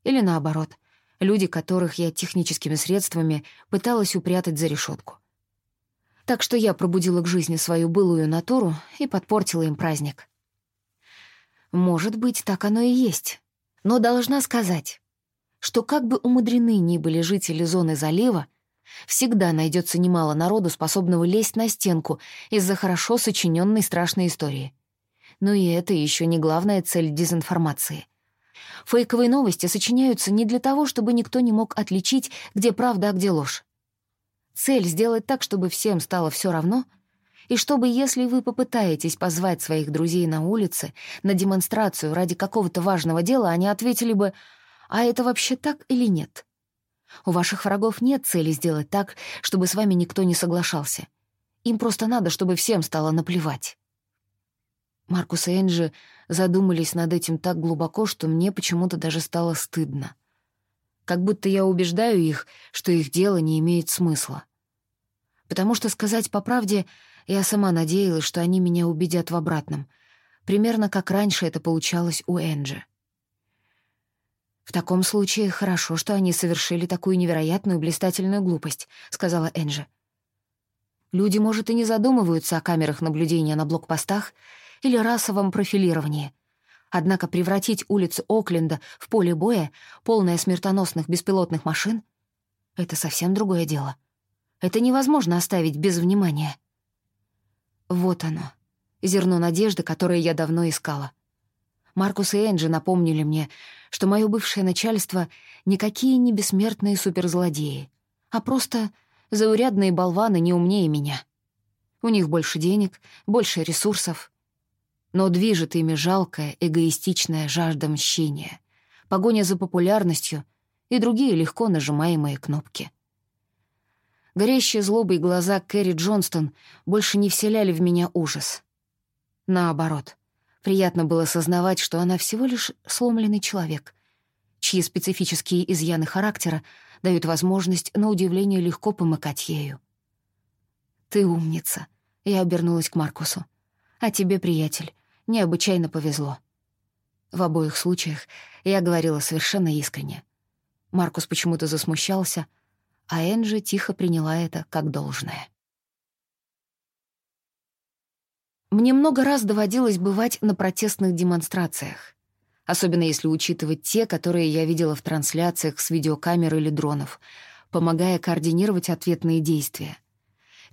Или наоборот, люди, которых я техническими средствами пыталась упрятать за решетку. Так что я пробудила к жизни свою былую натуру и подпортила им праздник. Может быть, так оно и есть. Но должна сказать, что как бы умудрены ни были жители зоны залива, Всегда найдется немало народу, способного лезть на стенку из-за хорошо сочиненной страшной истории. Но и это еще не главная цель дезинформации. Фейковые новости сочиняются не для того, чтобы никто не мог отличить, где правда, а где ложь. Цель — сделать так, чтобы всем стало все равно, и чтобы, если вы попытаетесь позвать своих друзей на улице на демонстрацию ради какого-то важного дела, они ответили бы «А это вообще так или нет?» У ваших врагов нет цели сделать так, чтобы с вами никто не соглашался. Им просто надо, чтобы всем стало наплевать. Маркус и Энджи задумались над этим так глубоко, что мне почему-то даже стало стыдно. Как будто я убеждаю их, что их дело не имеет смысла. Потому что, сказать по правде, я сама надеялась, что они меня убедят в обратном, примерно как раньше это получалось у Энджи. «В таком случае хорошо, что они совершили такую невероятную блистательную глупость», — сказала Энджи. «Люди, может, и не задумываются о камерах наблюдения на блокпостах или расовом профилировании. Однако превратить улицу Окленда в поле боя, полное смертоносных беспилотных машин — это совсем другое дело. Это невозможно оставить без внимания». Вот оно, зерно надежды, которое я давно искала — Маркус и Энджи напомнили мне, что мое бывшее начальство никакие не бессмертные суперзлодеи, а просто заурядные болваны не умнее меня. У них больше денег, больше ресурсов. Но движет ими жалкая, эгоистичная жажда мщения, погоня за популярностью и другие легко нажимаемые кнопки. Горящие злобой глаза Кэрри Джонстон больше не вселяли в меня ужас. Наоборот — Приятно было сознавать, что она всего лишь сломленный человек, чьи специфические изъяны характера дают возможность, на удивление, легко помыкать ею. «Ты умница», — я обернулась к Маркусу. «А тебе, приятель, необычайно повезло». В обоих случаях я говорила совершенно искренне. Маркус почему-то засмущался, а Энджи тихо приняла это как должное. Мне много раз доводилось бывать на протестных демонстрациях, особенно если учитывать те, которые я видела в трансляциях с видеокамер или дронов, помогая координировать ответные действия.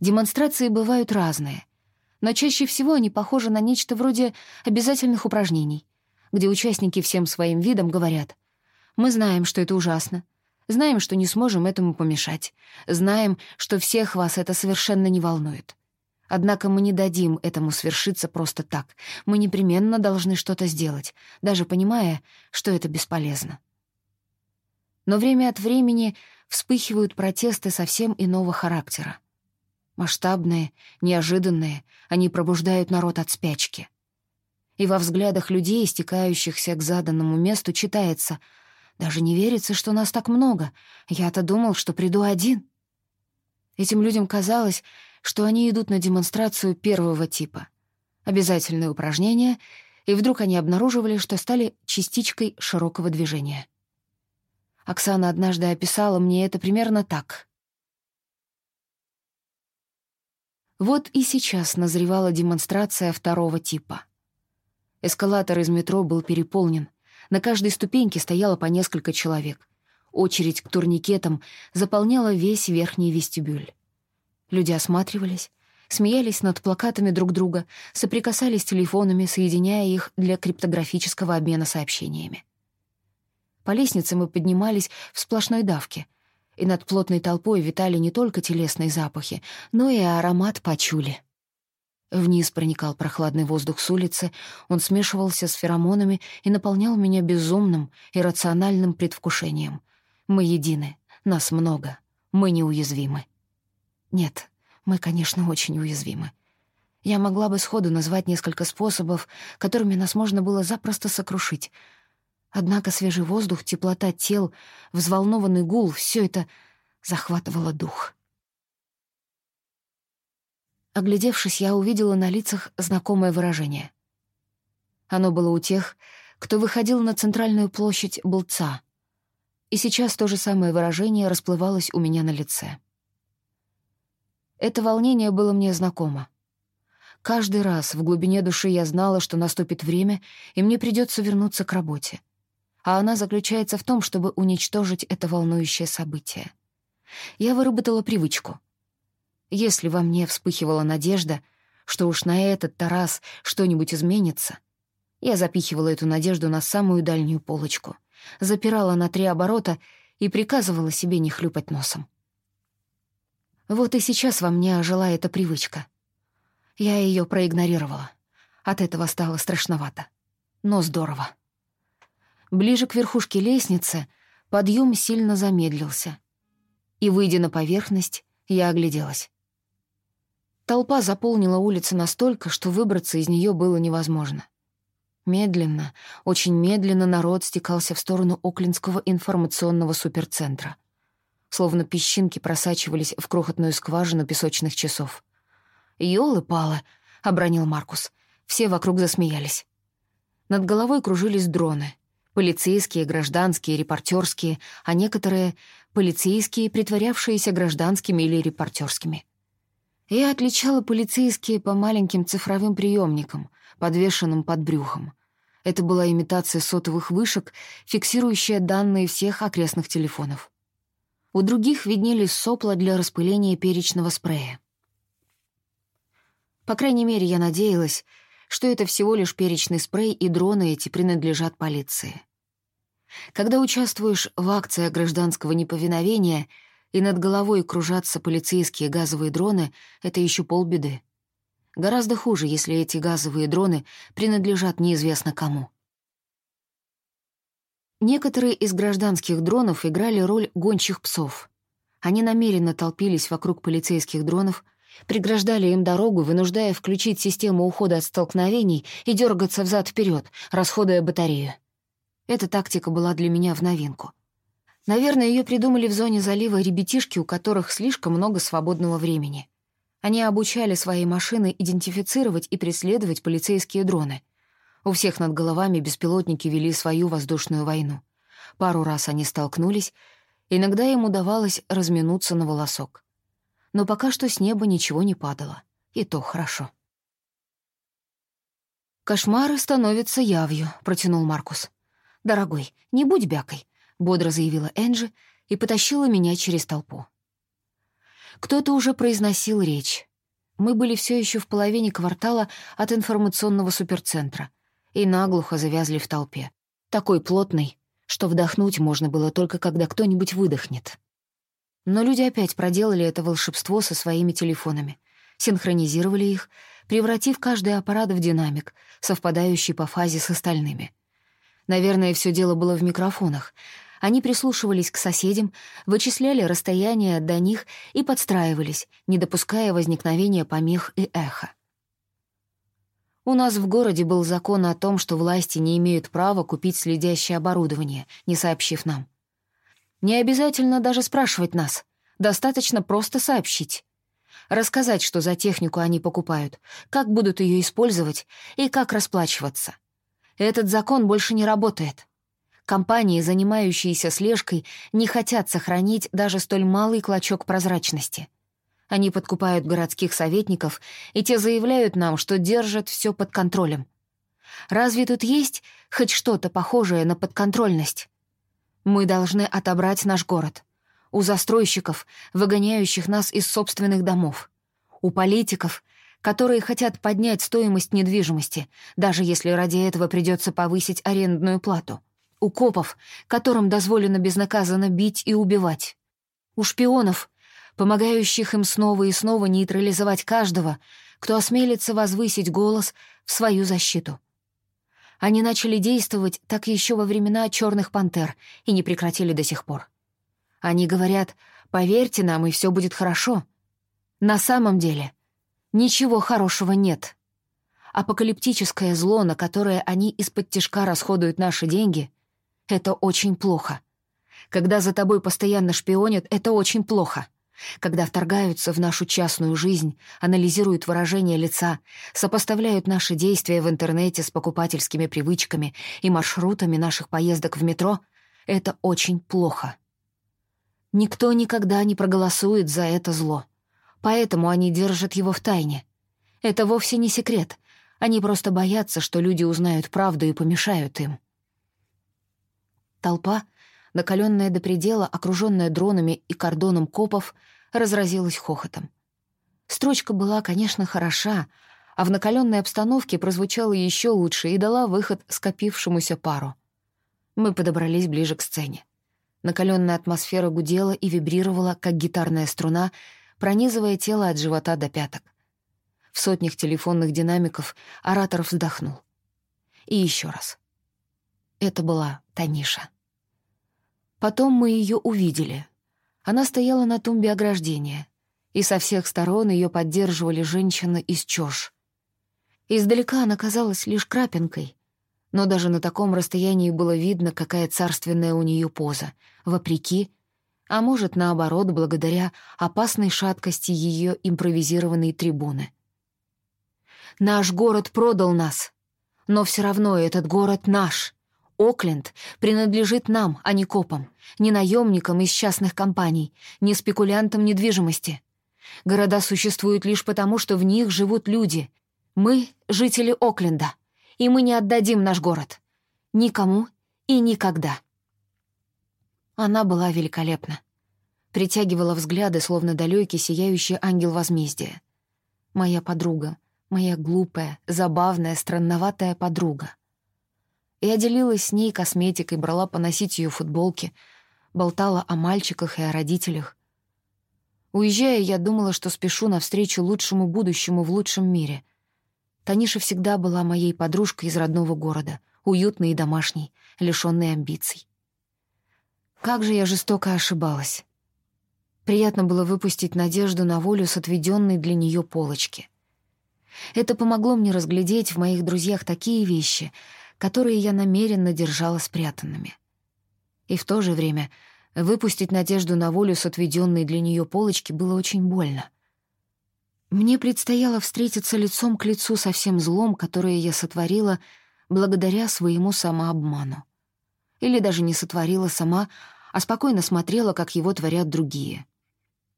Демонстрации бывают разные, но чаще всего они похожи на нечто вроде обязательных упражнений, где участники всем своим видом говорят Мы знаем, что это ужасно. Знаем, что не сможем этому помешать. Знаем, что всех вас это совершенно не волнует. Однако мы не дадим этому свершиться просто так. Мы непременно должны что-то сделать, даже понимая, что это бесполезно. Но время от времени вспыхивают протесты совсем иного характера. Масштабные, неожиданные, они пробуждают народ от спячки. И во взглядах людей, стекающихся к заданному месту, читается «Даже не верится, что нас так много. Я-то думал, что приду один». Этим людям казалось, что они идут на демонстрацию первого типа. Обязательные упражнения, и вдруг они обнаруживали, что стали частичкой широкого движения. Оксана однажды описала мне это примерно так. Вот и сейчас назревала демонстрация второго типа. Эскалатор из метро был переполнен. На каждой ступеньке стояло по несколько человек. Очередь к турникетам заполняла весь верхний вестибюль. Люди осматривались, смеялись над плакатами друг друга, соприкасались телефонами, соединяя их для криптографического обмена сообщениями. По лестнице мы поднимались в сплошной давке, и над плотной толпой витали не только телесные запахи, но и аромат пачули. Вниз проникал прохладный воздух с улицы, он смешивался с феромонами и наполнял меня безумным, иррациональным предвкушением. Мы едины, нас много, мы неуязвимы. Нет, мы, конечно, очень уязвимы. Я могла бы сходу назвать несколько способов, которыми нас можно было запросто сокрушить. Однако свежий воздух, теплота тел, взволнованный гул — все это захватывало дух. Оглядевшись, я увидела на лицах знакомое выражение. Оно было у тех, кто выходил на центральную площадь Былца. И сейчас то же самое выражение расплывалось у меня на лице. Это волнение было мне знакомо. Каждый раз в глубине души я знала, что наступит время, и мне придется вернуться к работе. А она заключается в том, чтобы уничтожить это волнующее событие. Я выработала привычку. Если во мне вспыхивала надежда, что уж на этот-то раз что-нибудь изменится, я запихивала эту надежду на самую дальнюю полочку, запирала на три оборота и приказывала себе не хлюпать носом. Вот и сейчас во мне ожила эта привычка. Я ее проигнорировала. От этого стало страшновато. Но здорово. Ближе к верхушке лестницы подъем сильно замедлился. И, выйдя на поверхность, я огляделась. Толпа заполнила улицы настолько, что выбраться из нее было невозможно. Медленно, очень медленно народ стекался в сторону Оклинского информационного суперцентра — словно песчинки просачивались в крохотную скважину песочных часов. «Ёлы-палы!» — обронил Маркус. Все вокруг засмеялись. Над головой кружились дроны. Полицейские, гражданские, репортерские, а некоторые — полицейские, притворявшиеся гражданскими или репортерскими. Я отличала полицейские по маленьким цифровым приемникам, подвешенным под брюхом. Это была имитация сотовых вышек, фиксирующая данные всех окрестных телефонов. У других виднелись сопла для распыления перечного спрея. По крайней мере, я надеялась, что это всего лишь перечный спрей, и дроны эти принадлежат полиции. Когда участвуешь в акции гражданского неповиновения и над головой кружатся полицейские газовые дроны, это еще полбеды. Гораздо хуже, если эти газовые дроны принадлежат неизвестно кому. Некоторые из гражданских дронов играли роль гончих псов. Они намеренно толпились вокруг полицейских дронов, преграждали им дорогу, вынуждая включить систему ухода от столкновений и дергаться взад вперед, расходуя батарею. Эта тактика была для меня в новинку. Наверное, ее придумали в зоне залива ребятишки, у которых слишком много свободного времени. Они обучали свои машины идентифицировать и преследовать полицейские дроны — у всех над головами беспилотники вели свою воздушную войну. Пару раз они столкнулись, иногда им удавалось разминуться на волосок. Но пока что с неба ничего не падало, и то хорошо. «Кошмары становятся явью», — протянул Маркус. «Дорогой, не будь бякой», — бодро заявила Энджи и потащила меня через толпу. Кто-то уже произносил речь. Мы были все еще в половине квартала от информационного суперцентра — и наглухо завязли в толпе. Такой плотный, что вдохнуть можно было только когда кто-нибудь выдохнет. Но люди опять проделали это волшебство со своими телефонами, синхронизировали их, превратив каждый аппарат в динамик, совпадающий по фазе с остальными. Наверное, все дело было в микрофонах. Они прислушивались к соседям, вычисляли расстояние до них и подстраивались, не допуская возникновения помех и эха. У нас в городе был закон о том, что власти не имеют права купить следящее оборудование, не сообщив нам. Не обязательно даже спрашивать нас. Достаточно просто сообщить. Рассказать, что за технику они покупают, как будут ее использовать и как расплачиваться. Этот закон больше не работает. Компании, занимающиеся слежкой, не хотят сохранить даже столь малый клочок прозрачности — они подкупают городских советников, и те заявляют нам, что держат все под контролем. Разве тут есть хоть что-то похожее на подконтрольность? Мы должны отобрать наш город. У застройщиков, выгоняющих нас из собственных домов. У политиков, которые хотят поднять стоимость недвижимости, даже если ради этого придется повысить арендную плату. У копов, которым дозволено безнаказанно бить и убивать. У шпионов, помогающих им снова и снова нейтрализовать каждого, кто осмелится возвысить голос в свою защиту. Они начали действовать так еще во времена «Черных пантер» и не прекратили до сих пор. Они говорят «поверьте нам, и все будет хорошо». На самом деле ничего хорошего нет. Апокалиптическое зло, на которое они из-под тишка расходуют наши деньги, это очень плохо. Когда за тобой постоянно шпионят, это очень плохо когда вторгаются в нашу частную жизнь, анализируют выражение лица, сопоставляют наши действия в интернете с покупательскими привычками и маршрутами наших поездок в метро, это очень плохо. Никто никогда не проголосует за это зло, поэтому они держат его в тайне. Это вовсе не секрет, они просто боятся, что люди узнают правду и помешают им. Толпа — накаленная до предела, окруженная дронами и кордоном копов, разразилась хохотом. Строчка была, конечно, хороша, а в накаленной обстановке прозвучала еще лучше и дала выход скопившемуся пару. Мы подобрались ближе к сцене. Накаленная атмосфера гудела и вибрировала, как гитарная струна, пронизывая тело от живота до пяток. В сотнях телефонных динамиков оратор вздохнул. И еще раз. Это была Таниша. Потом мы ее увидели. Она стояла на тумбе ограждения, и со всех сторон ее поддерживали женщины из чёж. Издалека она казалась лишь крапинкой, но даже на таком расстоянии было видно, какая царственная у нее поза, вопреки, а может, наоборот, благодаря опасной шаткости ее импровизированной трибуны. «Наш город продал нас, но все равно этот город наш», Окленд принадлежит нам, а не копам, не наемникам из частных компаний, не спекулянтам недвижимости. Города существуют лишь потому, что в них живут люди. Мы — жители Окленда, и мы не отдадим наш город. Никому и никогда. Она была великолепна. Притягивала взгляды, словно далекий сияющий ангел возмездия. Моя подруга, моя глупая, забавная, странноватая подруга. Я делилась с ней косметикой, брала поносить ее футболки, болтала о мальчиках и о родителях. Уезжая, я думала, что спешу навстречу лучшему будущему в лучшем мире. Таниша всегда была моей подружкой из родного города, уютной и домашней, лишённой амбиций. Как же я жестоко ошибалась. Приятно было выпустить надежду на волю с отведенной для нее полочки. Это помогло мне разглядеть в моих друзьях такие вещи, которые я намеренно держала спрятанными. И в то же время выпустить Надежду на волю с отведенной для нее полочки было очень больно. Мне предстояло встретиться лицом к лицу со всем злом, которое я сотворила благодаря своему самообману. Или даже не сотворила сама, а спокойно смотрела, как его творят другие.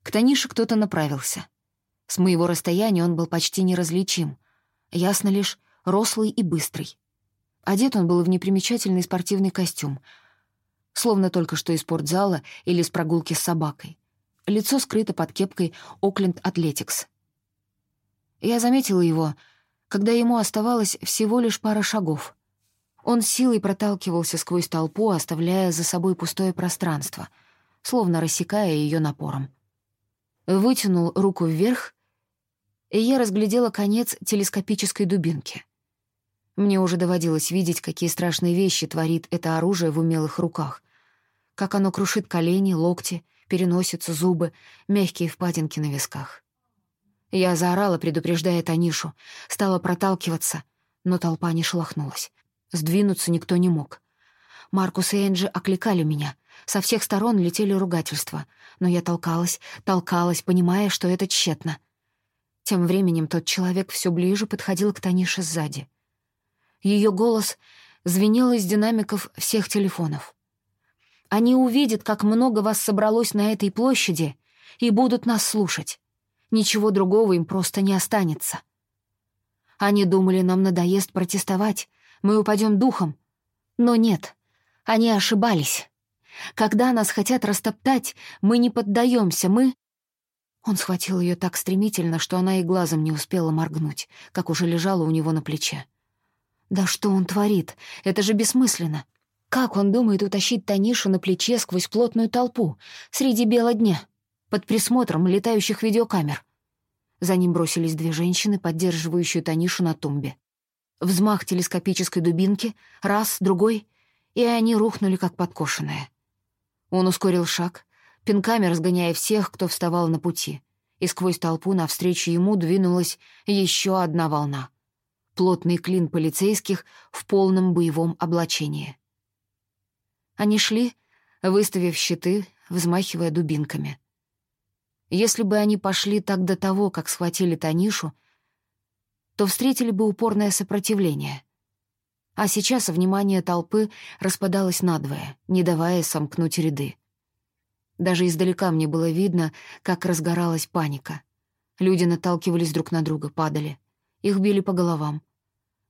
К Танише кто-то направился. С моего расстояния он был почти неразличим. Ясно лишь, рослый и быстрый. Одет он был в непримечательный спортивный костюм, словно только что из спортзала или с прогулки с собакой. Лицо скрыто под кепкой «Окленд Атлетикс». Я заметила его, когда ему оставалось всего лишь пара шагов. Он силой проталкивался сквозь толпу, оставляя за собой пустое пространство, словно рассекая ее напором. Вытянул руку вверх, и я разглядела конец телескопической дубинки. Мне уже доводилось видеть, какие страшные вещи творит это оружие в умелых руках. Как оно крушит колени, локти, переносицу, зубы, мягкие впадинки на висках. Я заорала, предупреждая Танишу, стала проталкиваться, но толпа не шелохнулась. Сдвинуться никто не мог. Маркус и Энджи окликали меня. Со всех сторон летели ругательства. Но я толкалась, толкалась, понимая, что это тщетно. Тем временем тот человек все ближе подходил к Танише сзади. Ее голос звенел из динамиков всех телефонов. «Они увидят, как много вас собралось на этой площади, и будут нас слушать. Ничего другого им просто не останется». Они думали, нам надоест протестовать, мы упадем духом. Но нет, они ошибались. Когда нас хотят растоптать, мы не поддаемся, мы... Он схватил ее так стремительно, что она и глазом не успела моргнуть, как уже лежала у него на плече. Да что он творит? Это же бессмысленно. Как он думает утащить Танишу на плече сквозь плотную толпу, среди бела дня, под присмотром летающих видеокамер? За ним бросились две женщины, поддерживающие Танишу на тумбе. Взмах телескопической дубинки, раз, другой, и они рухнули, как подкошенные. Он ускорил шаг, пинками разгоняя всех, кто вставал на пути, и сквозь толпу навстречу ему двинулась еще одна волна. Плотный клин полицейских в полном боевом облачении. Они шли, выставив щиты, взмахивая дубинками. Если бы они пошли так до того, как схватили Танишу, то встретили бы упорное сопротивление. А сейчас внимание толпы распадалось надвое, не давая сомкнуть ряды. Даже издалека мне было видно, как разгоралась паника. Люди наталкивались друг на друга, падали. Их били по головам.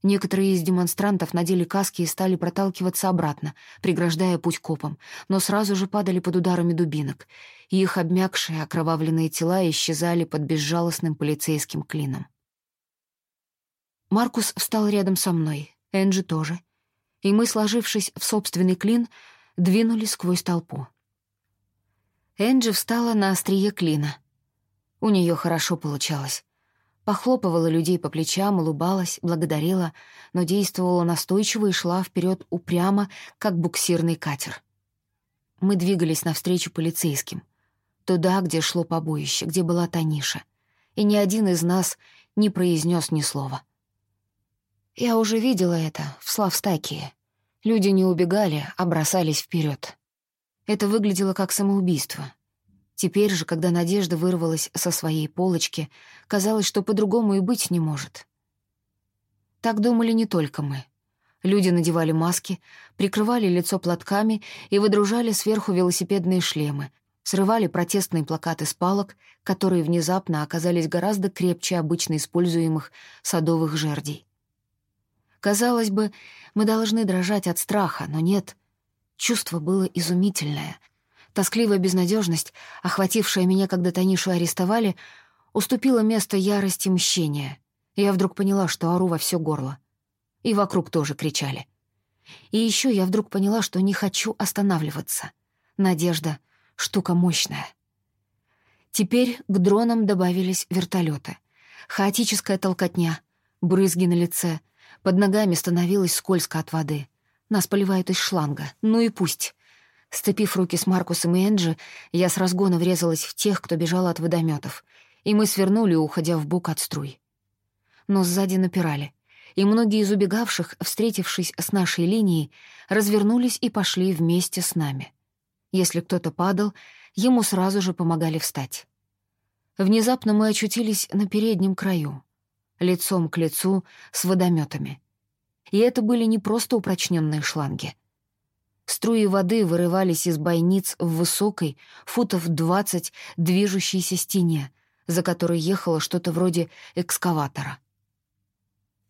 Некоторые из демонстрантов надели каски и стали проталкиваться обратно, преграждая путь копам, но сразу же падали под ударами дубинок, их обмякшие, окровавленные тела исчезали под безжалостным полицейским клином. Маркус встал рядом со мной, Энджи тоже. И мы, сложившись в собственный клин, двинулись сквозь толпу. Энджи встала на острие клина. У нее хорошо получалось. Похлопывала людей по плечам, улыбалась, благодарила, но действовала настойчиво и шла вперед упрямо, как буксирный катер. Мы двигались навстречу полицейским. Туда, где шло побоище, где была Таниша. И ни один из нас не произнес ни слова — я уже видела это в Славстакии. Люди не убегали, а бросались вперед. Это выглядело как самоубийство. Теперь же, когда Надежда вырвалась со своей полочки, казалось, что по-другому и быть не может. Так думали не только мы. Люди надевали маски, прикрывали лицо платками и выдружали сверху велосипедные шлемы, срывали протестные плакаты с палок, которые внезапно оказались гораздо крепче обычно используемых садовых жердей. Казалось бы, мы должны дрожать от страха, но нет. Чувство было изумительное. Тоскливая безнадежность, охватившая меня, когда Танишу арестовали, уступила место ярости мщения. Я вдруг поняла, что ору во все горло. И вокруг тоже кричали. И еще я вдруг поняла, что не хочу останавливаться. Надежда — штука мощная. Теперь к дронам добавились вертолеты. Хаотическая толкотня, брызги на лице — под ногами становилось скользко от воды. Нас поливают из шланга. Ну и пусть. Сцепив руки с Маркусом и Энджи, я с разгона врезалась в тех, кто бежал от водометов, и мы свернули, уходя в бок от струй. Но сзади напирали, и многие из убегавших, встретившись с нашей линией, развернулись и пошли вместе с нами. Если кто-то падал, ему сразу же помогали встать. Внезапно мы очутились на переднем краю лицом к лицу с водометами. И это были не просто упрочненные шланги. Струи воды вырывались из бойниц в высокой, футов двадцать, движущейся стене, за которой ехало что-то вроде экскаватора.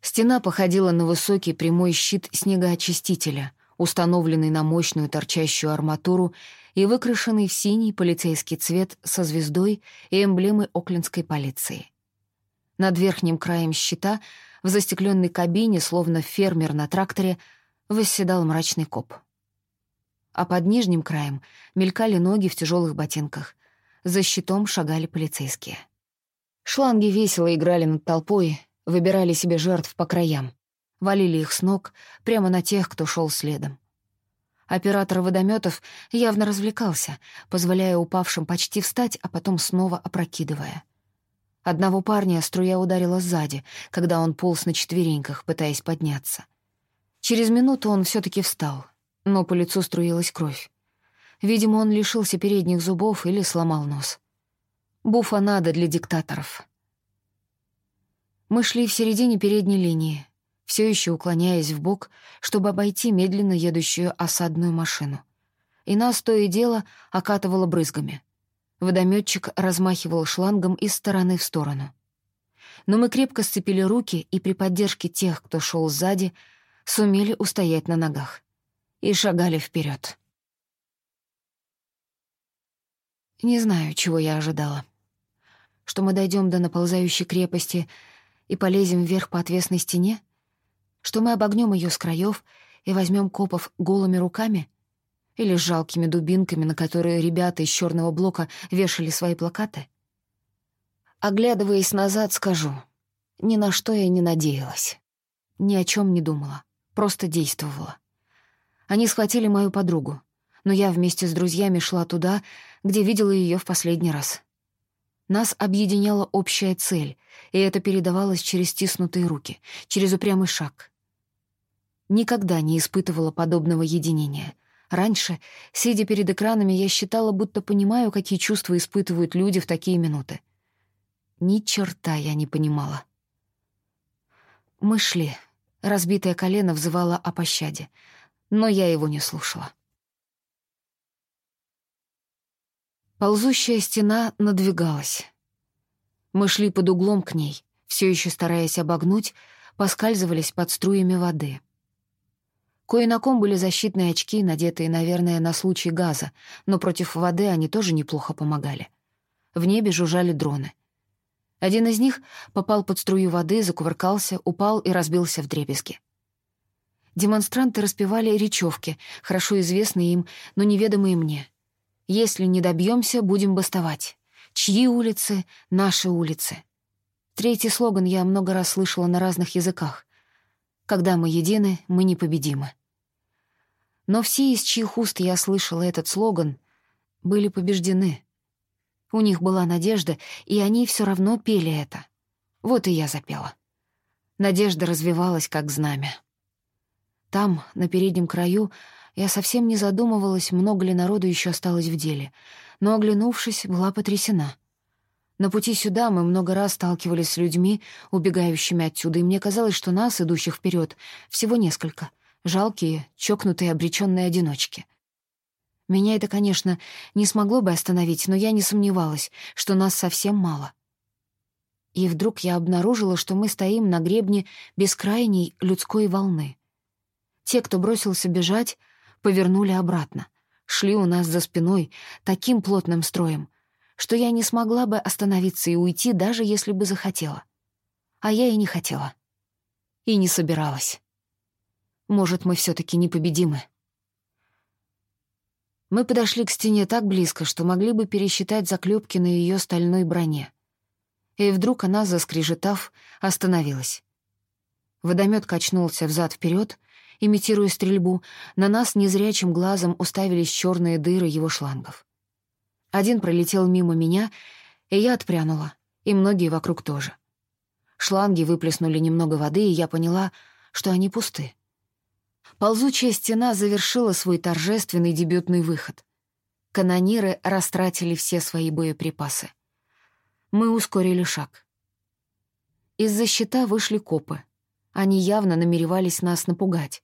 Стена походила на высокий прямой щит снегоочистителя, установленный на мощную торчащую арматуру и выкрашенный в синий полицейский цвет со звездой и эмблемой Оклендской полиции. Над верхним краем щита, в застекленной кабине, словно фермер на тракторе, восседал мрачный коп. А под нижним краем мелькали ноги в тяжелых ботинках. За щитом шагали полицейские. Шланги весело играли над толпой, выбирали себе жертв по краям. Валили их с ног прямо на тех, кто шел следом. Оператор водометов явно развлекался, позволяя упавшим почти встать, а потом снова опрокидывая. Одного парня струя ударила сзади, когда он полз на четвереньках, пытаясь подняться. Через минуту он все таки встал, но по лицу струилась кровь. Видимо, он лишился передних зубов или сломал нос. Буфанада для диктаторов. Мы шли в середине передней линии, все еще уклоняясь в бок, чтобы обойти медленно едущую осадную машину. И нас то и дело окатывало брызгами. Водометчик размахивал шлангом из стороны в сторону. Но мы крепко сцепили руки и при поддержке тех, кто шел сзади, сумели устоять на ногах. И шагали вперед. Не знаю, чего я ожидала. Что мы дойдем до наползающей крепости и полезем вверх по отвесной стене? что мы обогнем ее с краев и возьмем копов голыми руками или с жалкими дубинками, на которые ребята из черного блока вешали свои плакаты? Оглядываясь назад, скажу, ни на что я не надеялась. Ни о чем не думала, просто действовала. Они схватили мою подругу, но я вместе с друзьями шла туда, где видела ее в последний раз. Нас объединяла общая цель, и это передавалось через стиснутые руки, через упрямый шаг — Никогда не испытывала подобного единения. Раньше, сидя перед экранами, я считала, будто понимаю, какие чувства испытывают люди в такие минуты. Ни черта я не понимала. Мы шли. Разбитое колено взывало о пощаде, но я его не слушала. Ползущая стена надвигалась. Мы шли под углом к ней, все еще стараясь обогнуть, поскальзывались под струями воды — Кое на ком были защитные очки, надетые, наверное, на случай газа, но против воды они тоже неплохо помогали. В небе жужжали дроны. Один из них попал под струю воды, закувыркался, упал и разбился в дребезги. Демонстранты распевали речевки, хорошо известные им, но неведомые мне. «Если не добьемся, будем бастовать. Чьи улицы — наши улицы». Третий слоган я много раз слышала на разных языках. «Когда мы едины, мы непобедимы». Но все, из чьих уст я слышала этот слоган, были побеждены. У них была надежда, и они все равно пели это. Вот и я запела. Надежда развивалась, как знамя. Там, на переднем краю, я совсем не задумывалась, много ли народу еще осталось в деле, но, оглянувшись, была потрясена. На пути сюда мы много раз сталкивались с людьми, убегающими отсюда, и мне казалось, что нас, идущих вперед, всего несколько — жалкие, чокнутые, обреченные одиночки. Меня это, конечно, не смогло бы остановить, но я не сомневалась, что нас совсем мало. И вдруг я обнаружила, что мы стоим на гребне бескрайней людской волны. Те, кто бросился бежать, повернули обратно, шли у нас за спиной таким плотным строем, что я не смогла бы остановиться и уйти, даже если бы захотела. А я и не хотела. И не собиралась. Может, мы все таки непобедимы. Мы подошли к стене так близко, что могли бы пересчитать заклепки на ее стальной броне. И вдруг она, заскрежетав, остановилась. Водомет качнулся взад вперед, имитируя стрельбу, на нас незрячим глазом уставились черные дыры его шлангов. Один пролетел мимо меня, и я отпрянула, и многие вокруг тоже. Шланги выплеснули немного воды, и я поняла, что они пусты. Ползучая стена завершила свой торжественный дебютный выход. Канониры растратили все свои боеприпасы. Мы ускорили шаг. Из-за щита вышли копы. Они явно намеревались нас напугать.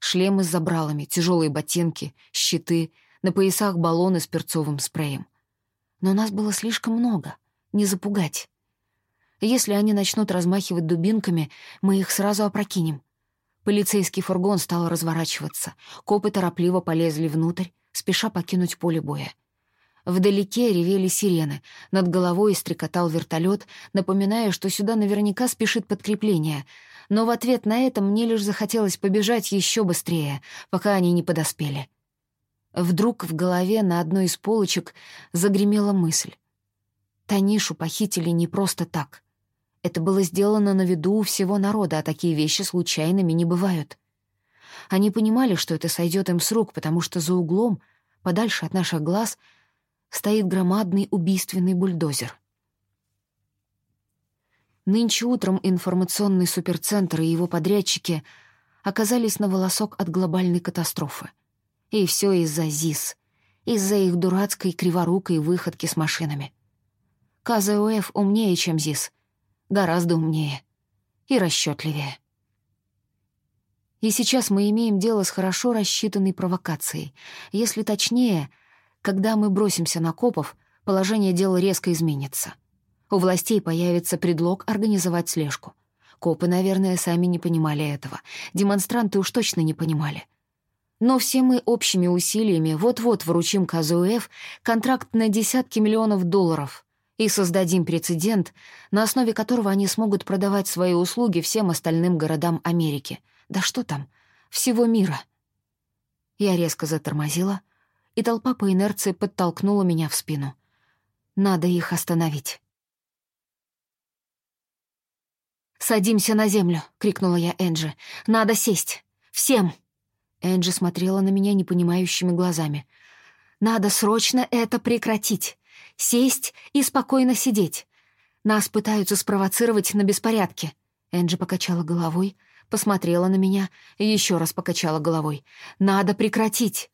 Шлемы с забралами, тяжелые ботинки, щиты, на поясах баллоны с перцовым спреем. Но нас было слишком много, не запугать. Если они начнут размахивать дубинками, мы их сразу опрокинем. Полицейский фургон стал разворачиваться. Копы торопливо полезли внутрь, спеша покинуть поле боя. Вдалеке ревели сирены, над головой стрекотал вертолет, напоминая, что сюда наверняка спешит подкрепление, но в ответ на это мне лишь захотелось побежать еще быстрее, пока они не подоспели. Вдруг в голове на одной из полочек загремела мысль. Танишу похитили не просто так. Это было сделано на виду у всего народа, а такие вещи случайными не бывают. Они понимали, что это сойдет им с рук, потому что за углом, подальше от наших глаз, стоит громадный убийственный бульдозер. Нынче утром информационный суперцентр и его подрядчики оказались на волосок от глобальной катастрофы. И все из-за ЗИС, из-за их дурацкой криворукой выходки с машинами. КЗУФ умнее, чем ЗИС. Гораздо умнее. И расчетливее. И сейчас мы имеем дело с хорошо рассчитанной провокацией. Если точнее, когда мы бросимся на копов, положение дела резко изменится. У властей появится предлог организовать слежку. Копы, наверное, сами не понимали этого. Демонстранты уж точно не понимали. Но все мы общими усилиями вот-вот вручим КЗУФ контракт на десятки миллионов долларов и создадим прецедент, на основе которого они смогут продавать свои услуги всем остальным городам Америки. Да что там, всего мира. Я резко затормозила, и толпа по инерции подтолкнула меня в спину. Надо их остановить. «Садимся на землю!» — крикнула я Энджи. «Надо сесть! Всем!» Энджи смотрела на меня непонимающими глазами. «Надо срочно это прекратить! Сесть и спокойно сидеть! Нас пытаются спровоцировать на беспорядки!» Энджи покачала головой, посмотрела на меня и еще раз покачала головой. «Надо прекратить!»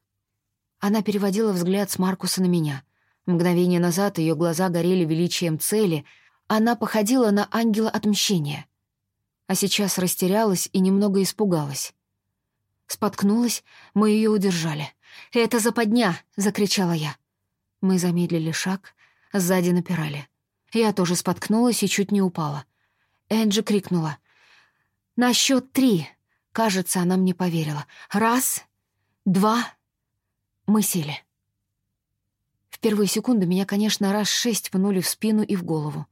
Она переводила взгляд с Маркуса на меня. Мгновение назад ее глаза горели величием цели. Она походила на ангела отмщения — а сейчас растерялась и немного испугалась. Споткнулась, мы ее удержали. «Это западня!» — закричала я. Мы замедлили шаг, сзади напирали. Я тоже споткнулась и чуть не упала. Энджи крикнула. «На счет три!» Кажется, она мне поверила. «Раз, два...» Мы сели. В первые секунды меня, конечно, раз шесть пнули в спину и в голову.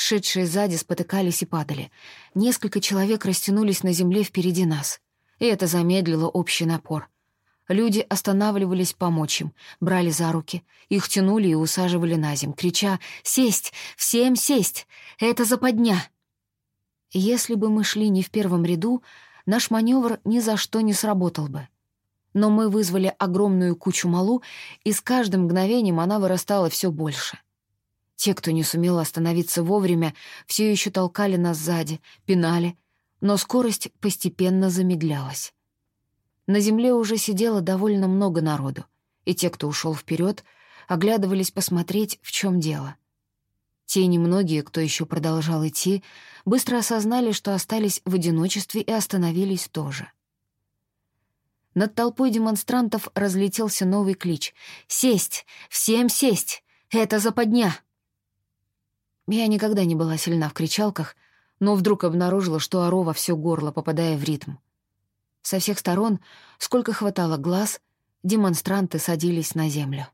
Шедшие сзади спотыкались и падали. Несколько человек растянулись на земле впереди нас. И это замедлило общий напор. Люди останавливались помочь им, брали за руки, их тянули и усаживали на земь, крича «Сесть! Всем сесть! Это западня!» Если бы мы шли не в первом ряду, наш маневр ни за что не сработал бы. Но мы вызвали огромную кучу малу, и с каждым мгновением она вырастала все больше. Те, кто не сумел остановиться вовремя, все еще толкали нас сзади, пинали, но скорость постепенно замедлялась. На земле уже сидело довольно много народу, и те, кто ушел вперед, оглядывались посмотреть, в чем дело. Те немногие, кто еще продолжал идти, быстро осознали, что остались в одиночестве и остановились тоже. Над толпой демонстрантов разлетелся новый клич «Сесть! Всем сесть! Это западня!» Я никогда не была сильна в кричалках, но вдруг обнаружила, что ору во всё горло, попадая в ритм. Со всех сторон, сколько хватало глаз, демонстранты садились на землю.